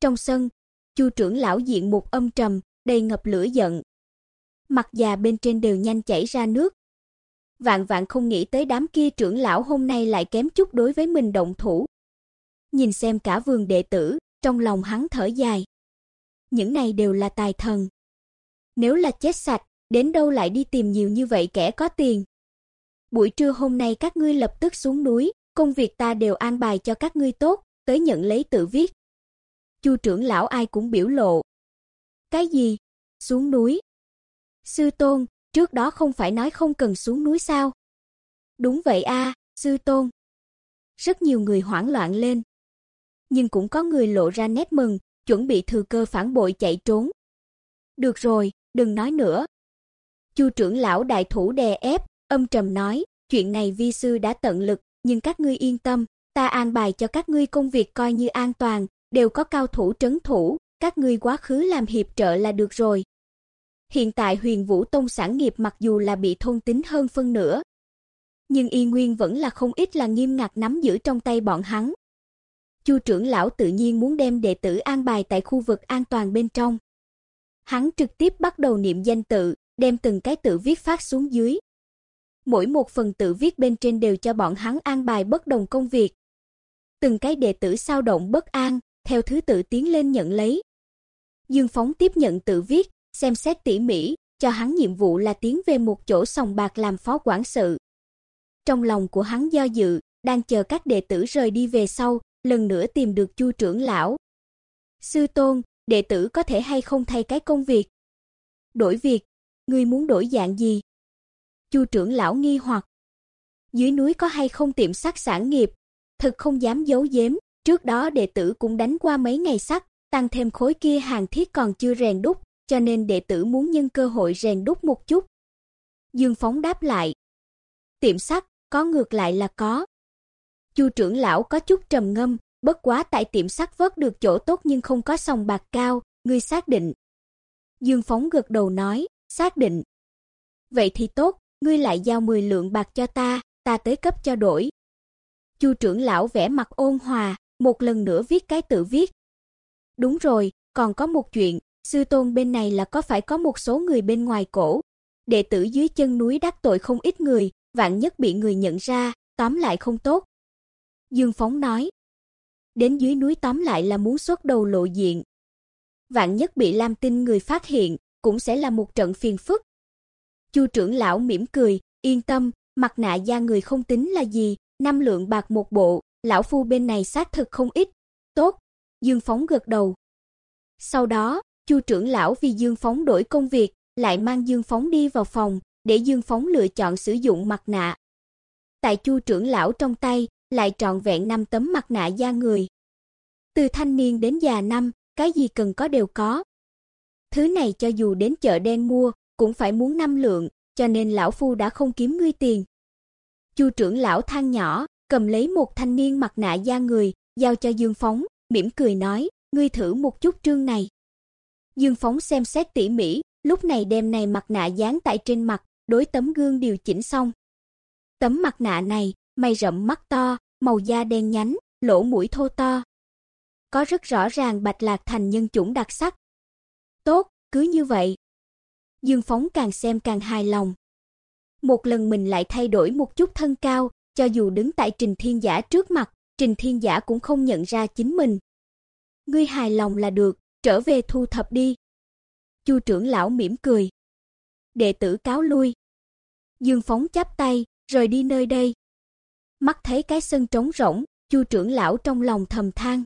Trong sân, Chu trưởng lão diện một âm trầm, đầy ngập lửa giận. Mặt già bên trên đều nhanh chảy ra nước. Vạn vạn không nghĩ tới đám kia trưởng lão hôm nay lại kém chút đối với mình động thủ. Nhìn xem cả vườn đệ tử, trong lòng hắn thở dài. Những này đều là tài thần. Nếu là chết sạch, đến đâu lại đi tìm nhiều như vậy kẻ có tiền. Buổi trưa hôm nay các ngươi lập tức xuống núi, công việc ta đều an bài cho các ngươi tốt, tới nhận lấy tự viết. Chu trưởng lão ai cũng biểu lộ. Cái gì? Xuống núi? Sư tôn, trước đó không phải nói không cần xuống núi sao? Đúng vậy a, sư tôn. Rất nhiều người hoảng loạn lên. Nhưng cũng có người lộ ra nét mừng, chuẩn bị thừa cơ phản bội chạy trốn. Được rồi, đừng nói nữa. Chu trưởng lão đại thủ đè ép, âm trầm nói, chuyện này vi sư đã tận lực, nhưng các ngươi yên tâm, ta an bài cho các ngươi công việc coi như an toàn, đều có cao thủ trấn thủ, các ngươi quá khứ làm hiệp trợ là được rồi. Hiện tại Huyền Vũ Tông sản nghiệp mặc dù là bị thôn tính hơn phân nửa, nhưng y nguyên vẫn là không ít là nghiêm ngặt nắm giữ trong tay bọn hắn. Chu trưởng lão tự nhiên muốn đem đệ tử an bài tại khu vực an toàn bên trong. Hắn trực tiếp bắt đầu niệm danh tự, đem từng cái tự viết phát xuống dưới. Mỗi một phần tự viết bên trên đều cho bọn hắn an bài bất đồng công việc. Từng cái đệ tử sao động bất an, theo thứ tự tiến lên nhận lấy. Dương Phóng tiếp nhận tự viết, xem xét tỉ mỉ, cho hắn nhiệm vụ là tiến về một chỗ sòng bạc làm phó quản sự. Trong lòng của hắn do dự, đang chờ các đệ tử rời đi về sau, lần nữa tìm được Chu trưởng lão. "Sư tôn, đệ tử có thể hay không thay cái công việc?" "Đổi việc, ngươi muốn đổi dạng gì?" Chu trưởng lão nghi hoặc. Dưới núi có hay không tiệm sắt sản nghiệp, thực không dám giấu giếm, trước đó đệ tử cũng đánh qua mấy ngày sắt, tăng thêm khối kia hàng thiết còn chưa rèn đúc, cho nên đệ tử muốn nhân cơ hội rèn đúc một chút. Dương Phóng đáp lại. Tiệm sắt, có ngược lại là có. Chu trưởng lão có chút trầm ngâm, bất quá tại tiệm sắt vớt được chỗ tốt nhưng không có sòng bạc cao, ngươi xác định. Dương Phóng gật đầu nói, xác định. Vậy thì tốt, ngươi lại giao 10 lượng bạc cho ta, ta tới cấp cho đổi. Chu trưởng lão vẻ mặt ôn hòa, một lần nữa viết cái tự viết. Đúng rồi, còn có một chuyện, sư tôn bên này là có phải có một số người bên ngoài cổ. Đệ tử dưới chân núi đắc tội không ít người, vạn nhất bị người nhận ra, tóm lại không tốt. Dương Phóng nói. Đến dưới núi tóm lại là muốn xuất đầu lộ diện. Vạn nhất bị Lam Tinh người phát hiện, cũng sẽ là một trận phiền phức. Chu trưởng lão mỉm cười, yên tâm, mặt nạ da người không tính là gì, năm lượng bạc một bộ, lão phu bên này xác thực không ít. Tốt, Dương Phóng gật đầu. Sau đó, Chu trưởng lão vì Dương Phóng đổi công việc, lại mang Dương Phóng đi vào phòng, để Dương Phóng lựa chọn sử dụng mặt nạ. Tại Chu trưởng lão trong tay, lại trọn vẹn năm tấm mặt nạ da người. Từ thanh niên đến già năm, cái gì cần có đều có. Thứ này cho dù đến chợ đen mua, cũng phải muốn năm lượng, cho nên lão phu đã không kiếm ngươi tiền. Chu trưởng lão than nhỏ, cầm lấy một thanh niên mặt nạ da người, giao cho Dương Phóng, mỉm cười nói, ngươi thử một chút trương này. Dương Phóng xem xét tỉ mỉ, lúc này đem này mặt nạ dán tại trên mặt, đối tấm gương điều chỉnh xong. Tấm mặt nạ này, mày rậm mắt to, màu da đen nhánh, lỗ mũi thô to. Có rất rõ ràng Bạch Lạc thành nhân chủng đặc sắc. Tốt, cứ như vậy. Dương Phóng càng xem càng hài lòng. Một lần mình lại thay đổi một chút thân cao, cho dù đứng tại Trình Thiên Giả trước mặt, Trình Thiên Giả cũng không nhận ra chính mình. Ngươi hài lòng là được, trở về thu thập đi. Chu trưởng lão mỉm cười. Đệ tử cáo lui. Dương Phóng chắp tay, rời đi nơi đây. Mắt thấy cái sân trống rỗng, Chu trưởng lão trong lòng thầm than.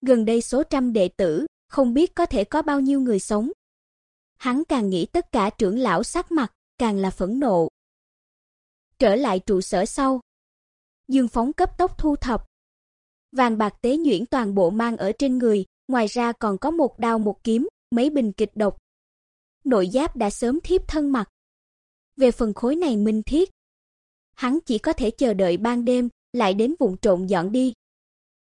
Gần đây số trăm đệ tử, không biết có thể có bao nhiêu người sống. Hắn càng nghĩ tất cả trưởng lão sắc mặt, càng là phẫn nộ. Trở lại trụ sở sau, Dương Phóng cấp tốc thu thập. Vàng bạc tế nhuyễn toàn bộ mang ở trên người, ngoài ra còn có một đao một kiếm, mấy bình kịch độc. Nội giáp đã sớm thiếp thân mặc. Về phần khối này minh thiết, hắn chỉ có thể chờ đợi ban đêm, lại đến vùng trộn dọn đi.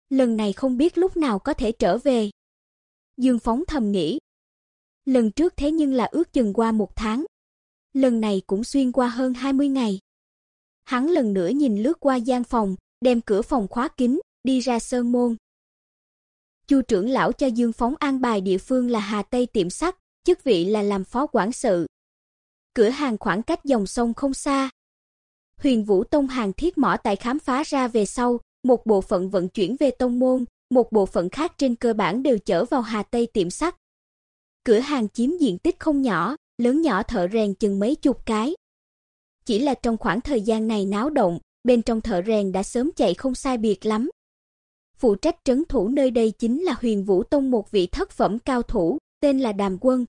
Lần này không biết lúc nào có thể trở về. Dương Phóng thầm nghĩ. Lần trước thế nhưng là ước chừng qua một tháng. Lần này cũng xuyên qua hơn 20 ngày. Hắn lần nữa nhìn lướt qua gian phòng, đem cửa phòng khóa kín, đi ra sơn môn. Chu trưởng lão cho Dương Phóng an bài địa phương là Hà Tây tiệm sắt, chức vị là làm phó quản sự. Cửa hàng khoảng cách dòng sông không xa. Huyền Vũ Tông hàng thiết mỏ tại khám phá ra về sau, một bộ phận vận chuyển về tông môn, một bộ phận khác trên cơ bản đều chở vào Hà Tây tiệm sắt. Cửa hàng chiếm diện tích không nhỏ, lớn nhỏ thợ rèn chừng mấy chục cái. Chỉ là trong khoảng thời gian này náo động, bên trong thợ rèn đã sớm chạy không sai biệt lắm. Phụ trách trấn thủ nơi đây chính là Huyền Vũ Tông một vị thất phẩm cao thủ, tên là Đàm Quân.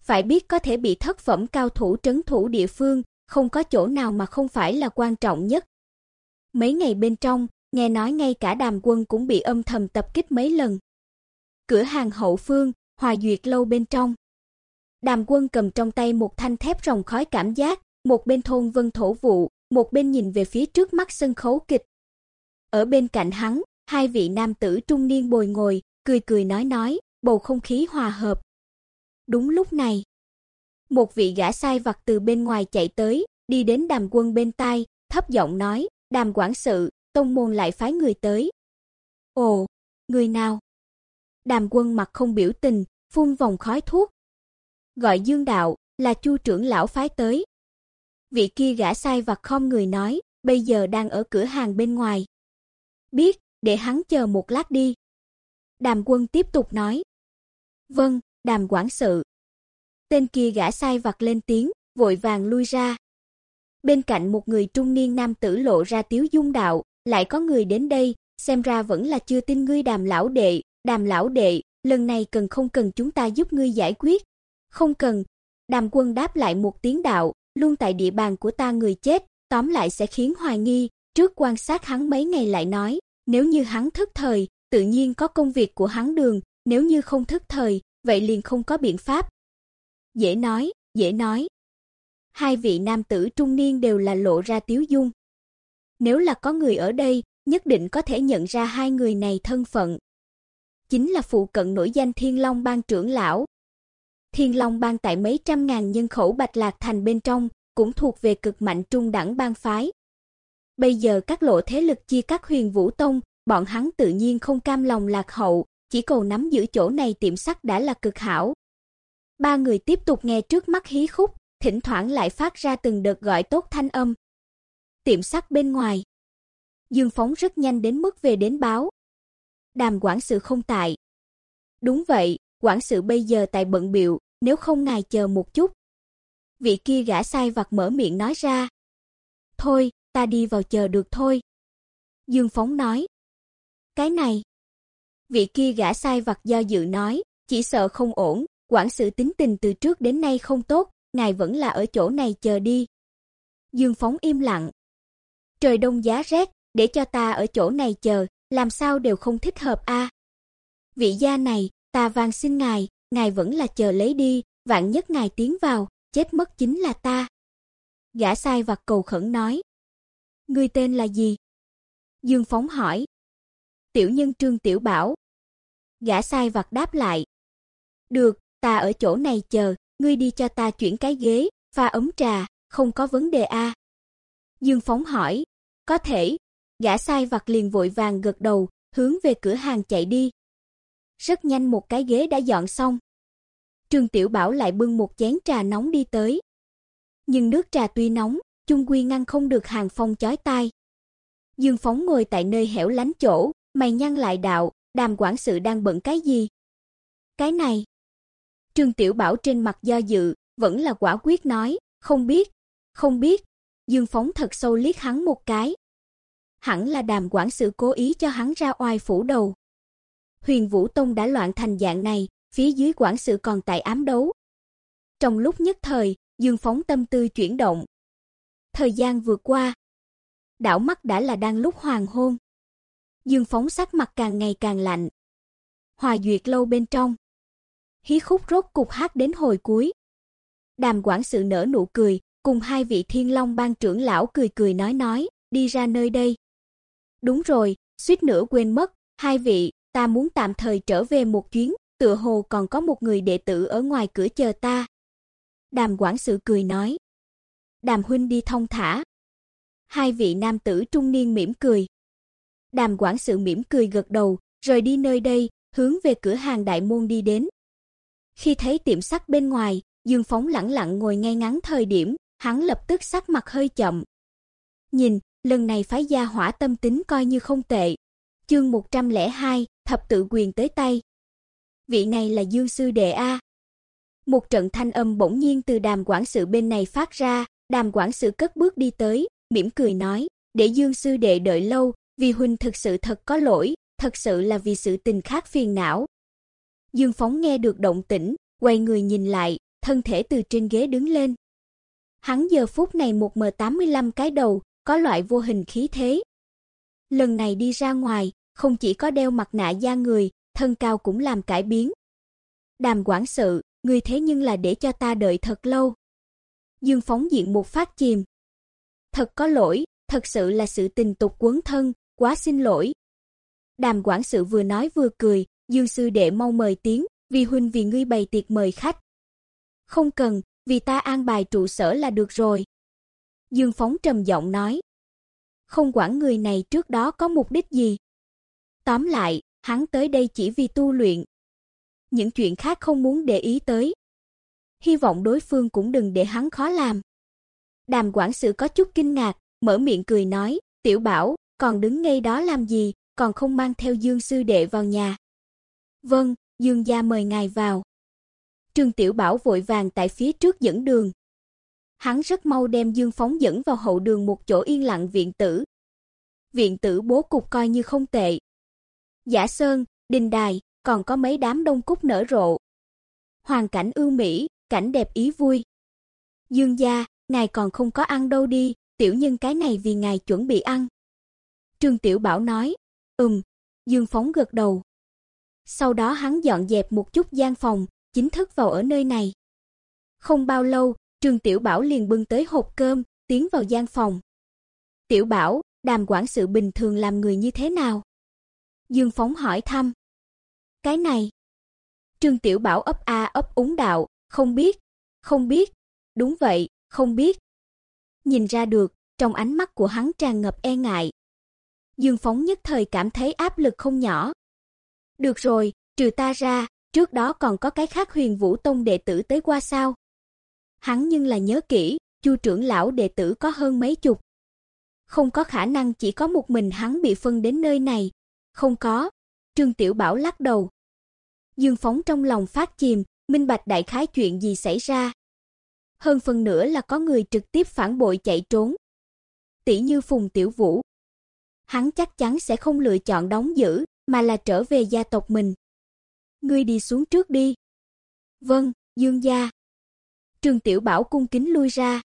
Phải biết có thể bị thất phẩm cao thủ trấn thủ địa phương, không có chỗ nào mà không phải là quan trọng nhất. Mấy ngày bên trong, nghe nói ngay cả Đàm Quân cũng bị âm thầm tập kích mấy lần. Cửa hàng hậu phương, Hòa Duyệt lâu bên trong. Đàm Quân cầm trong tay một thanh thép rồng khói cảm giác, một bên thôn vân thổ vụ, một bên nhìn về phía trước mắt sân khấu kịch. Ở bên cạnh hắn, hai vị nam tử trung niên bồi ngồi, cười cười nói nói, bầu không khí hòa hợp. Đúng lúc này, một vị gã sai vặt từ bên ngoài chạy tới, đi đến Đàm Quân bên tai, thấp giọng nói, "Đàm quản sự, tông môn lại phái người tới." "Ồ, người nào?" Đàm Quân mặt không biểu tình, phun vòng khói thuốc. "Gọi Dương đạo, là Chu trưởng lão phái tới." Vị kia gã sai vặt khom người nói, bây giờ đang ở cửa hàng bên ngoài. "Biết, để hắn chờ một lát đi." Đàm Quân tiếp tục nói. "Vâng, Đàm quản sự." Tên kia gã sai vặt lên tiếng, vội vàng lui ra. Bên cạnh một người trung niên nam tử lộ ra tiếu dung đạo, lại có người đến đây, xem ra vẫn là chưa tin ngươi Đàm lão đệ, Đàm lão đệ, lần này cần không cần chúng ta giúp ngươi giải quyết? Không cần. Đàm Quân đáp lại một tiếng đạo, luôn tại địa bàn của ta người chết, tóm lại sẽ khiến hoài nghi, trước quan sát hắn mấy ngày lại nói, nếu như hắn thức thời, tự nhiên có công việc của hắn đường, nếu như không thức thời, vậy liền không có biện pháp. Dễ nói, dễ nói. Hai vị nam tử trung niên đều là lộ ra tiếu dung. Nếu là có người ở đây, nhất định có thể nhận ra hai người này thân phận. Chính là phụ cận nổi danh Thiên Long Bang trưởng lão. Thiên Long Bang tại mấy trăm ngàn nhân khẩu Bạch Lạc thành bên trong, cũng thuộc về cực mạnh trung đẳng bang phái. Bây giờ các lộ thế lực chia cắt Huyền Vũ Tông, bọn hắn tự nhiên không cam lòng lạc hậu, chỉ cầu nắm giữ chỗ này tiệm sắt đã là cực hảo. Ba người tiếp tục nghe trước mắt hí khúc, thỉnh thoảng lại phát ra từng đợt gọi tốt thanh âm. Tiệm sắt bên ngoài. Dương Phóng rất nhanh đến mức về đến báo. Đàm quản sự không tại. Đúng vậy, quản sự bây giờ tại bận biểu, nếu không ngài chờ một chút. Vị kia gã sai vặt mở miệng nói ra. Thôi, ta đi vào chờ được thôi. Dương Phóng nói. Cái này. Vị kia gã sai vặt do dự nói, chỉ sợ không ổn, quản sự tính tình từ trước đến nay không tốt, ngài vẫn là ở chỗ này chờ đi. Dương Phóng im lặng. Trời đông giá rét, để cho ta ở chỗ này chờ, làm sao đều không thích hợp a. Vị gia này, ta van xin ngài, ngài vẫn là chờ lấy đi, vạn nhất ngài tiến vào, chết mất chính là ta. Gã sai vặt cầu khẩn nói. Ngươi tên là gì? Dương Phóng hỏi. Tiểu nhân Trương Tiểu Bảo. Gã sai vặt đáp lại. Được, ta ở chỗ này chờ, ngươi đi cho ta chuyển cái ghế, pha ấm trà, không có vấn đề a." Dương Phóng hỏi, "Có thể." Gã sai vặt liền vội vàng gật đầu, hướng về cửa hàng chạy đi. Rất nhanh một cái ghế đã dọn xong. Trương Tiểu Bảo lại bưng một chén trà nóng đi tới. Nhưng nước trà tuy nóng, chung quy ngăn không được hàng phong chói tai. Dương Phóng ngồi tại nơi hẻo lánh chỗ, mày nhăn lại đạo, Đàm quản sự đang bận cái gì? Cái này. Trương Tiểu Bảo trên mặt do dự, vẫn là quả quyết nói, không biết, không biết. Dương Phóng thật sâu liếc hắn một cái. Hẳn là Đàm quản sự cố ý cho hắn ra oai phủ đầu. Huyền Vũ Tông đã loạn thành dạng này, phía dưới quản sự còn tại ám đấu. Trong lúc nhất thời, Dương Phóng tâm tư chuyển động. Thời gian vừa qua, đảo mắt đã là đang lúc hoàng hôn. Dương Phóng sắc mặt càng ngày càng lạnh. Hòa duyệt lâu bên trong. Hí khúc rốt cục hát đến hồi cuối. Đàm quản sự nở nụ cười, cùng hai vị thiên long ban trưởng lão cười cười nói nói, đi ra nơi đây. Đúng rồi, suýt nữa quên mất, hai vị, ta muốn tạm thời trở về một chuyến, tựa hồ còn có một người đệ tử ở ngoài cửa chờ ta. Đàm quản sự cười nói. Đàm huynh đi thông thả. Hai vị nam tử trung niên mỉm cười. Đàm quản sự mỉm cười gật đầu, rời đi nơi đây, hướng về cửa hàng đại môn đi đến. Khi thấy tiệm sắt bên ngoài, Dương Phóng lẳng lặng ngồi ngay ngắn thời điểm, hắn lập tức sắc mặt hơi chậm. Nhìn, lần này phái gia hỏa tâm tính coi như không tệ. Chương 102, thập tự quyền tới tay. Vị này là Dương sư đệ a. Một trận thanh âm bỗng nhiên từ đàm quản sự bên này phát ra, đàm quản sự cất bước đi tới, mỉm cười nói, để Dương sư đệ đợi lâu, vì huynh thực sự thật có lỗi, thật sự là vì sự tình khác phiền não. Dương Phóng nghe được động tĩnh, quay người nhìn lại, thân thể từ trên ghế đứng lên. Hắn giờ phút này một m 85 cái đầu, có loại vô hình khí thế. Lần này đi ra ngoài, không chỉ có đeo mặt nạ da người, thân cao cũng làm cải biến. Đàm quản sự, người thế nhưng là để cho ta đợi thật lâu. Dương Phóng diện một phát chìm. Thật có lỗi, thật sự là sự tình tục quấn thân, quá xin lỗi. Đàm quản sự vừa nói vừa cười, Dương sư đệ mau mời tiếng, vì huynh vì ngươi bày tiệc mời khách. Không cần, vì ta an bài trụ sở là được rồi. Dương Phóng trầm giọng nói. Không quản người này trước đó có mục đích gì. Tóm lại, hắn tới đây chỉ vì tu luyện. Những chuyện khác không muốn để ý tới. Hy vọng đối phương cũng đừng để hắn khó làm. Đàm quản sự có chút kinh ngạc, mở miệng cười nói, tiểu bảo, còn đứng ngay đó làm gì, còn không mang theo Dương sư đệ vào nhà. Vâng, Dương gia mời ngài vào. Trương Tiểu Bảo vội vàng tại phía trước dẫn đường. Hắn rất mau đem Dương phóng dẫn vào hậu đường một chỗ yên lặng viện tử. Viện tử bố cục coi như không tệ. Giả Sơn, Đình Đài, còn có mấy đám đông cúc nở rộ. Hoàn cảnh ưu mỹ, cảnh đẹp ý vui. Dương gia, ngài còn không có ăn đâu đi, tiểu nhân cái này vì ngài chuẩn bị ăn. Trương Tiểu Bảo nói, ừm, Dương Phóng gật đầu. Sau đó hắn dọn dẹp một chút gian phòng, chính thức vào ở nơi này. Không bao lâu, Trương Tiểu Bảo liền bưng tới hộp cơm, tiến vào gian phòng. Tiểu Bảo, đàm quản sự bình thường làm người như thế nào? Dương Phóng hỏi thăm. Cái này. Trương Tiểu Bảo ấp a ấp úng đạo, không biết, không biết. Đúng vậy, không biết. Nhìn ra được, trong ánh mắt của hắn tràn ngập e ngại. Dương Phóng nhất thời cảm thấy áp lực không nhỏ. Được rồi, trừ ta ra, trước đó còn có cái khác Huyền Vũ Tông đệ tử tới qua sao? Hắn nhưng là nhớ kỹ, Chu trưởng lão đệ tử có hơn mấy chục. Không có khả năng chỉ có một mình hắn bị phân đến nơi này, không có. Trương Tiểu Bảo lắc đầu. Dương Phóng trong lòng phát chìm, minh bạch đại khái chuyện gì xảy ra. Hơn phần nữa là có người trực tiếp phản bội chạy trốn. Tỷ như Phùng Tiểu Vũ. Hắn chắc chắn sẽ không lựa chọn đóng giữ, mà là trở về gia tộc mình. Ngươi đi xuống trước đi. Vâng, Dương gia. Trương Tiểu Bảo cung kính lui ra.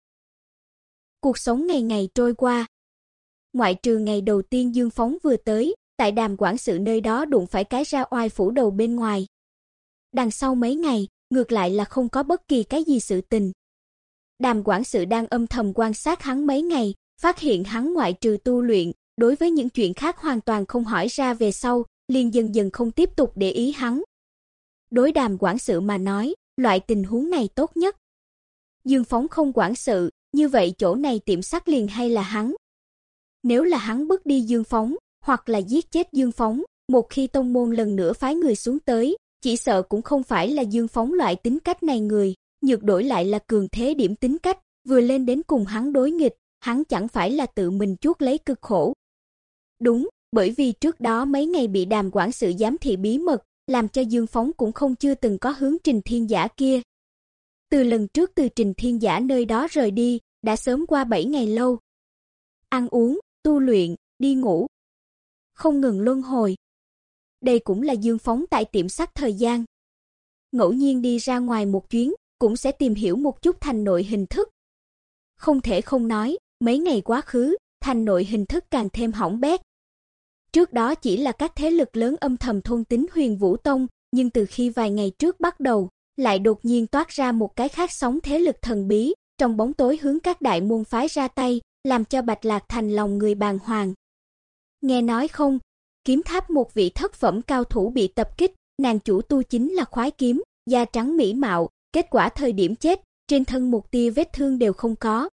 Cuộc sống ngày ngày trôi qua. Ngoại trừ ngày đầu tiên Dương Phóng vừa tới, tại đàm quản sự nơi đó đụng phải cái ra oai phủ đầu bên ngoài. Đằng sau mấy ngày, ngược lại là không có bất kỳ cái gì sự tình. Đàm quản sự đang âm thầm quan sát hắn mấy ngày, phát hiện hắn ngoại trừ tu luyện, đối với những chuyện khác hoàn toàn không hỏi ra về sau, liền dần dần không tiếp tục để ý hắn. Đối đàm quản sự mà nói, loại tình huống này tốt nhất. Dương Phóng không quản sự, như vậy chỗ này tiệm sắt liền hay là hắn? Nếu là hắn bước đi Dương Phóng, hoặc là giết chết Dương Phóng, một khi tông môn lần nữa phái người xuống tới, chỉ sợ cũng không phải là Dương Phóng loại tính cách này người, nhược đổi lại là cường thế điểm tính cách, vừa lên đến cùng hắn đối nghịch, hắn chẳng phải là tự mình chuốc lấy cực khổ. Đúng, bởi vì trước đó mấy ngày bị đàm quản sự giám thị bí mật, làm cho Dương Phóng cũng không chưa từng có hướng Trình Thiên Giả kia. Từ lần trước từ Trình Thiên Giả nơi đó rời đi, đã sớm qua 7 ngày lâu. Ăn uống, tu luyện, đi ngủ, không ngừng luân hồi. Đây cũng là Dương Phóng tại tiệm sắt thời gian. Ngẫu nhiên đi ra ngoài một chuyến, cũng sẽ tìm hiểu một chút thành nội hình thức. Không thể không nói, mấy ngày quá khứ, thành nội hình thức càng thêm hỏng bét. Trước đó chỉ là các thế lực lớn âm thầm thôn tính Huyền Vũ Tông, nhưng từ khi vài ngày trước bắt đầu, lại đột nhiên toát ra một cái khác sóng thế lực thần bí, trong bóng tối hướng các đại môn phái ra tay, làm cho Bạch Lạc thành lòng người bàng hoàng. Nghe nói không, kiếm tháp một vị thất phẩm cao thủ bị tập kích, nàng chủ tu chính là khoái kiếm, da trắng mỹ mạo, kết quả thời điểm chết, trên thân một tia vết thương đều không có.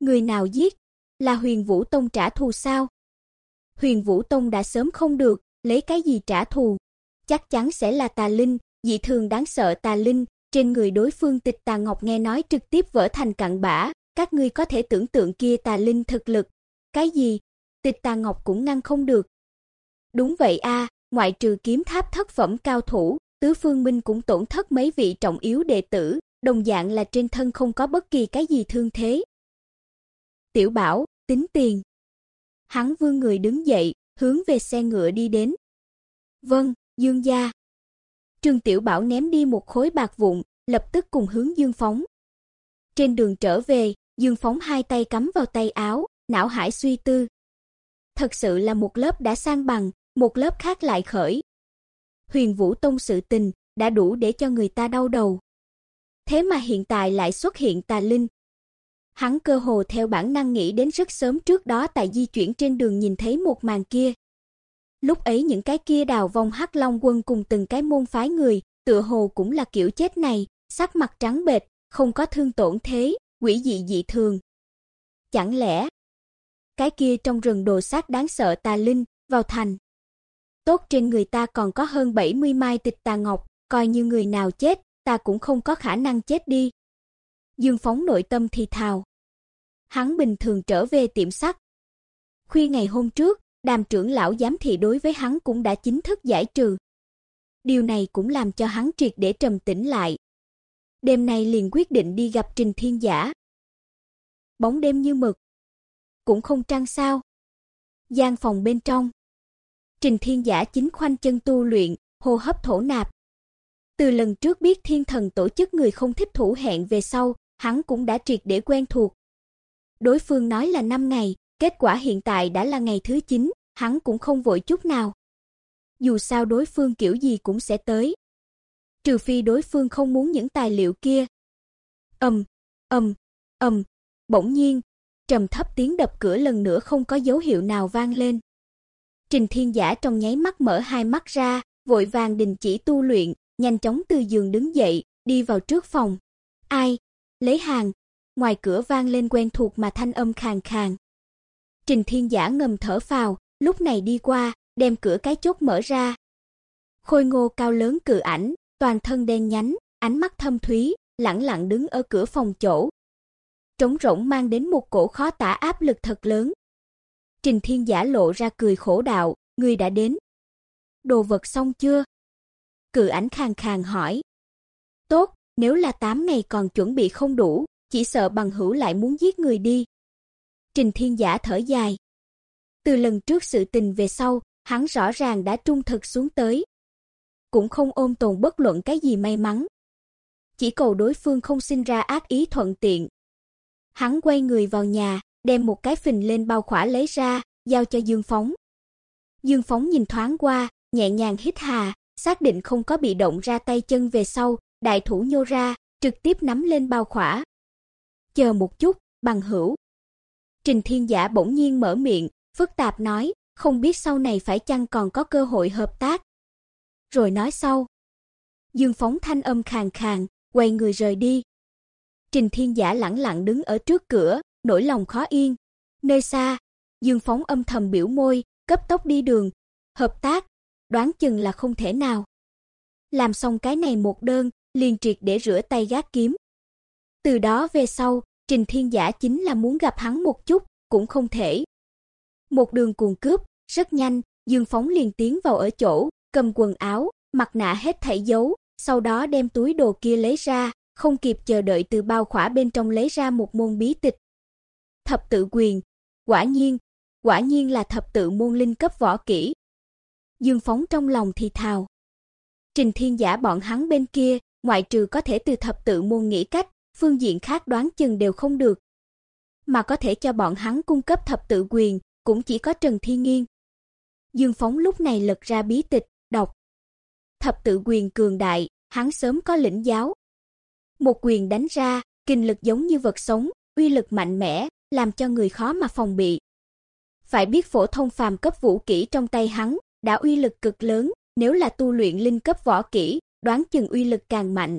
Người nào giết? Là Huyền Vũ Tông trả thù sao? Huyền Vũ Tông đã sớm không được, lấy cái gì trả thù? Chắc chắn sẽ là tà linh, dị thường đáng sợ tà linh, trên người đối phương Tịch Tà Ngọc nghe nói trực tiếp vỡ thành cặn bã, các ngươi có thể tưởng tượng kia tà linh thực lực. Cái gì? Tịch Tà Ngọc cũng ngăn không được. Đúng vậy a, ngoại trừ kiếm tháp thất phẩm cao thủ, Tứ Phương Minh cũng tổn thất mấy vị trọng yếu đệ tử, đồng dạng là trên thân không có bất kỳ cái gì thương thế. Tiểu Bảo, tính tiền. Hắn vương người đứng dậy, hướng về xe ngựa đi đến. Vâng, Dương gia. Trương Tiểu Bảo ném đi một khối bạc vụn, lập tức cùng hướng Dương Phóng. Trên đường trở về, Dương Phóng hai tay cắm vào tay áo, não hải suy tư. Thật sự là một lớp đã sang bằng, một lớp khác lại khởi. Huyền Vũ Tông sự tình đã đủ để cho người ta đau đầu. Thế mà hiện tại lại xuất hiện tà linh. Hắn cơ hồ theo bản năng nghĩ đến rất sớm trước đó tại di chuyển trên đường nhìn thấy một màn kia. Lúc ấy những cái kia đào vong Hắc Long quân cùng từng cái môn phái người, tựa hồ cũng là kiểu chết này, sắc mặt trắng bệch, không có thương tổn thế, quỷ dị dị thường. Chẳng lẽ cái kia trong rừng đồ sát đáng sợ tà linh vào thành. Tốt trên người ta còn có hơn 70 mai tịch tà ngọc, coi như người nào chết, ta cũng không có khả năng chết đi. Dương Phóng nội tâm thì thào. Hắn bình thường trở về tiệm sắt. Khuya ngày hôm trước, Đàm trưởng lão giám thị đối với hắn cũng đã chính thức giải trừ. Điều này cũng làm cho hắn triệt để trầm tĩnh lại. Đêm nay liền quyết định đi gặp Trình Thiên Giả. Bóng đêm như mực, cũng không trăng sao. Gian phòng bên trong, Trình Thiên Giả chính khoanh chân tu luyện, hô hấp thổ nạp. Từ lần trước biết Thiên Thần tổ chức người không thích thủ hẹn về sau, hắn cũng đã triệt để quen thuộc. Đối phương nói là 5 ngày, Kết quả hiện tại đã là ngày thứ 9, hắn cũng không vội chút nào. Dù sao đối phương kiểu gì cũng sẽ tới. Trừ phi đối phương không muốn những tài liệu kia. Ầm, ầm, ầm, bỗng nhiên, trầm thấp tiếng đập cửa lần nữa không có dấu hiệu nào vang lên. Trình Thiên Giả trong nháy mắt mở hai mắt ra, vội vàng đình chỉ tu luyện, nhanh chóng từ giường đứng dậy, đi vào trước phòng. "Ai? Lấy hàng." Ngoài cửa vang lên quen thuộc mà thanh âm khàn khàn. Trình Thiên Giả ngầm thở phào, lúc này đi qua, đem cửa cái chốt mở ra. Khôi ngô cao lớn cự ảnh, toàn thân đen nhánh, ánh mắt thâm thúy, lẳng lặng đứng ở cửa phòng chỗ. Trống rỗng mang đến một cổ khó tả áp lực thật lớn. Trình Thiên Giả lộ ra cười khổ đạo, người đã đến. Đồ vật xong chưa? Cự ảnh khàn khàn hỏi. Tốt, nếu là 8 ngày còn chuẩn bị không đủ, chỉ sợ bằng hữu lại muốn giết người đi, Trình Thiên Giả thở dài. Từ lần trước sự tình về sau, hắn rõ ràng đã trung thực xuống tới. Cũng không ôm tồn bất luận cái gì may mắn. Chỉ cầu đối phương không sinh ra ác ý thuận tiện. Hắn quay người vào nhà, đem một cái phình lên bao khỏa lấy ra, giao cho Dương Phóng. Dương Phóng nhìn thoáng qua, nhẹ nhàng hít hà, xác định không có bị động ra tay chân về sau, đại thủ nhô ra, trực tiếp nắm lên bao khỏa. Chờ một chút, bằng hữu, Trình Thiên Giả bỗng nhiên mở miệng, phức tạp nói, không biết sau này phải chăng còn có cơ hội hợp tác. Rồi nói sau. Dương Phóng thanh âm khàn khàn, quay người rời đi. Trình Thiên Giả lẳng lặng đứng ở trước cửa, nỗi lòng khó yên. Nơi xa, Dương Phóng âm thầm biểu môi, cấp tốc đi đường, hợp tác, đoán chừng là không thể nào. Làm xong cái này một đơn, liền triệt để rửa tay gác kiếm. Từ đó về sau, Trình Thiên Giả chính là muốn gặp hắn một chút, cũng không thể. Một đường cuồng cướp, rất nhanh, Dương Phóng liền tiến vào ở chỗ, cầm quần áo, mặt nạ hết thảy giấu, sau đó đem túi đồ kia lấy ra, không kịp chờ đợi từ bao khỏa bên trong lấy ra một môn bí tịch. Thập tự quyền, quả nhiên, quả nhiên là thập tự môn linh cấp võ kỹ. Dương Phóng trong lòng thì thào. Trình Thiên Giả bọn hắn bên kia, ngoại trừ có thể từ thập tự môn nghĩ cách, phương diện khác đoán chừng đều không được. Mà có thể cho bọn hắn cung cấp thập tự quyền, cũng chỉ có Trần Thiên Nghiên. Dương Phóng lúc này lật ra bí tịch, đọc. Thập tự quyền cường đại, hắn sớm có lĩnh giáo. Một quyền đánh ra, kinh lực giống như vật sống, uy lực mạnh mẽ, làm cho người khó mà phòng bị. Phải biết phổ thông phàm cấp vũ kỹ trong tay hắn đã uy lực cực lớn, nếu là tu luyện linh cấp võ kỹ, đoán chừng uy lực càng mạnh.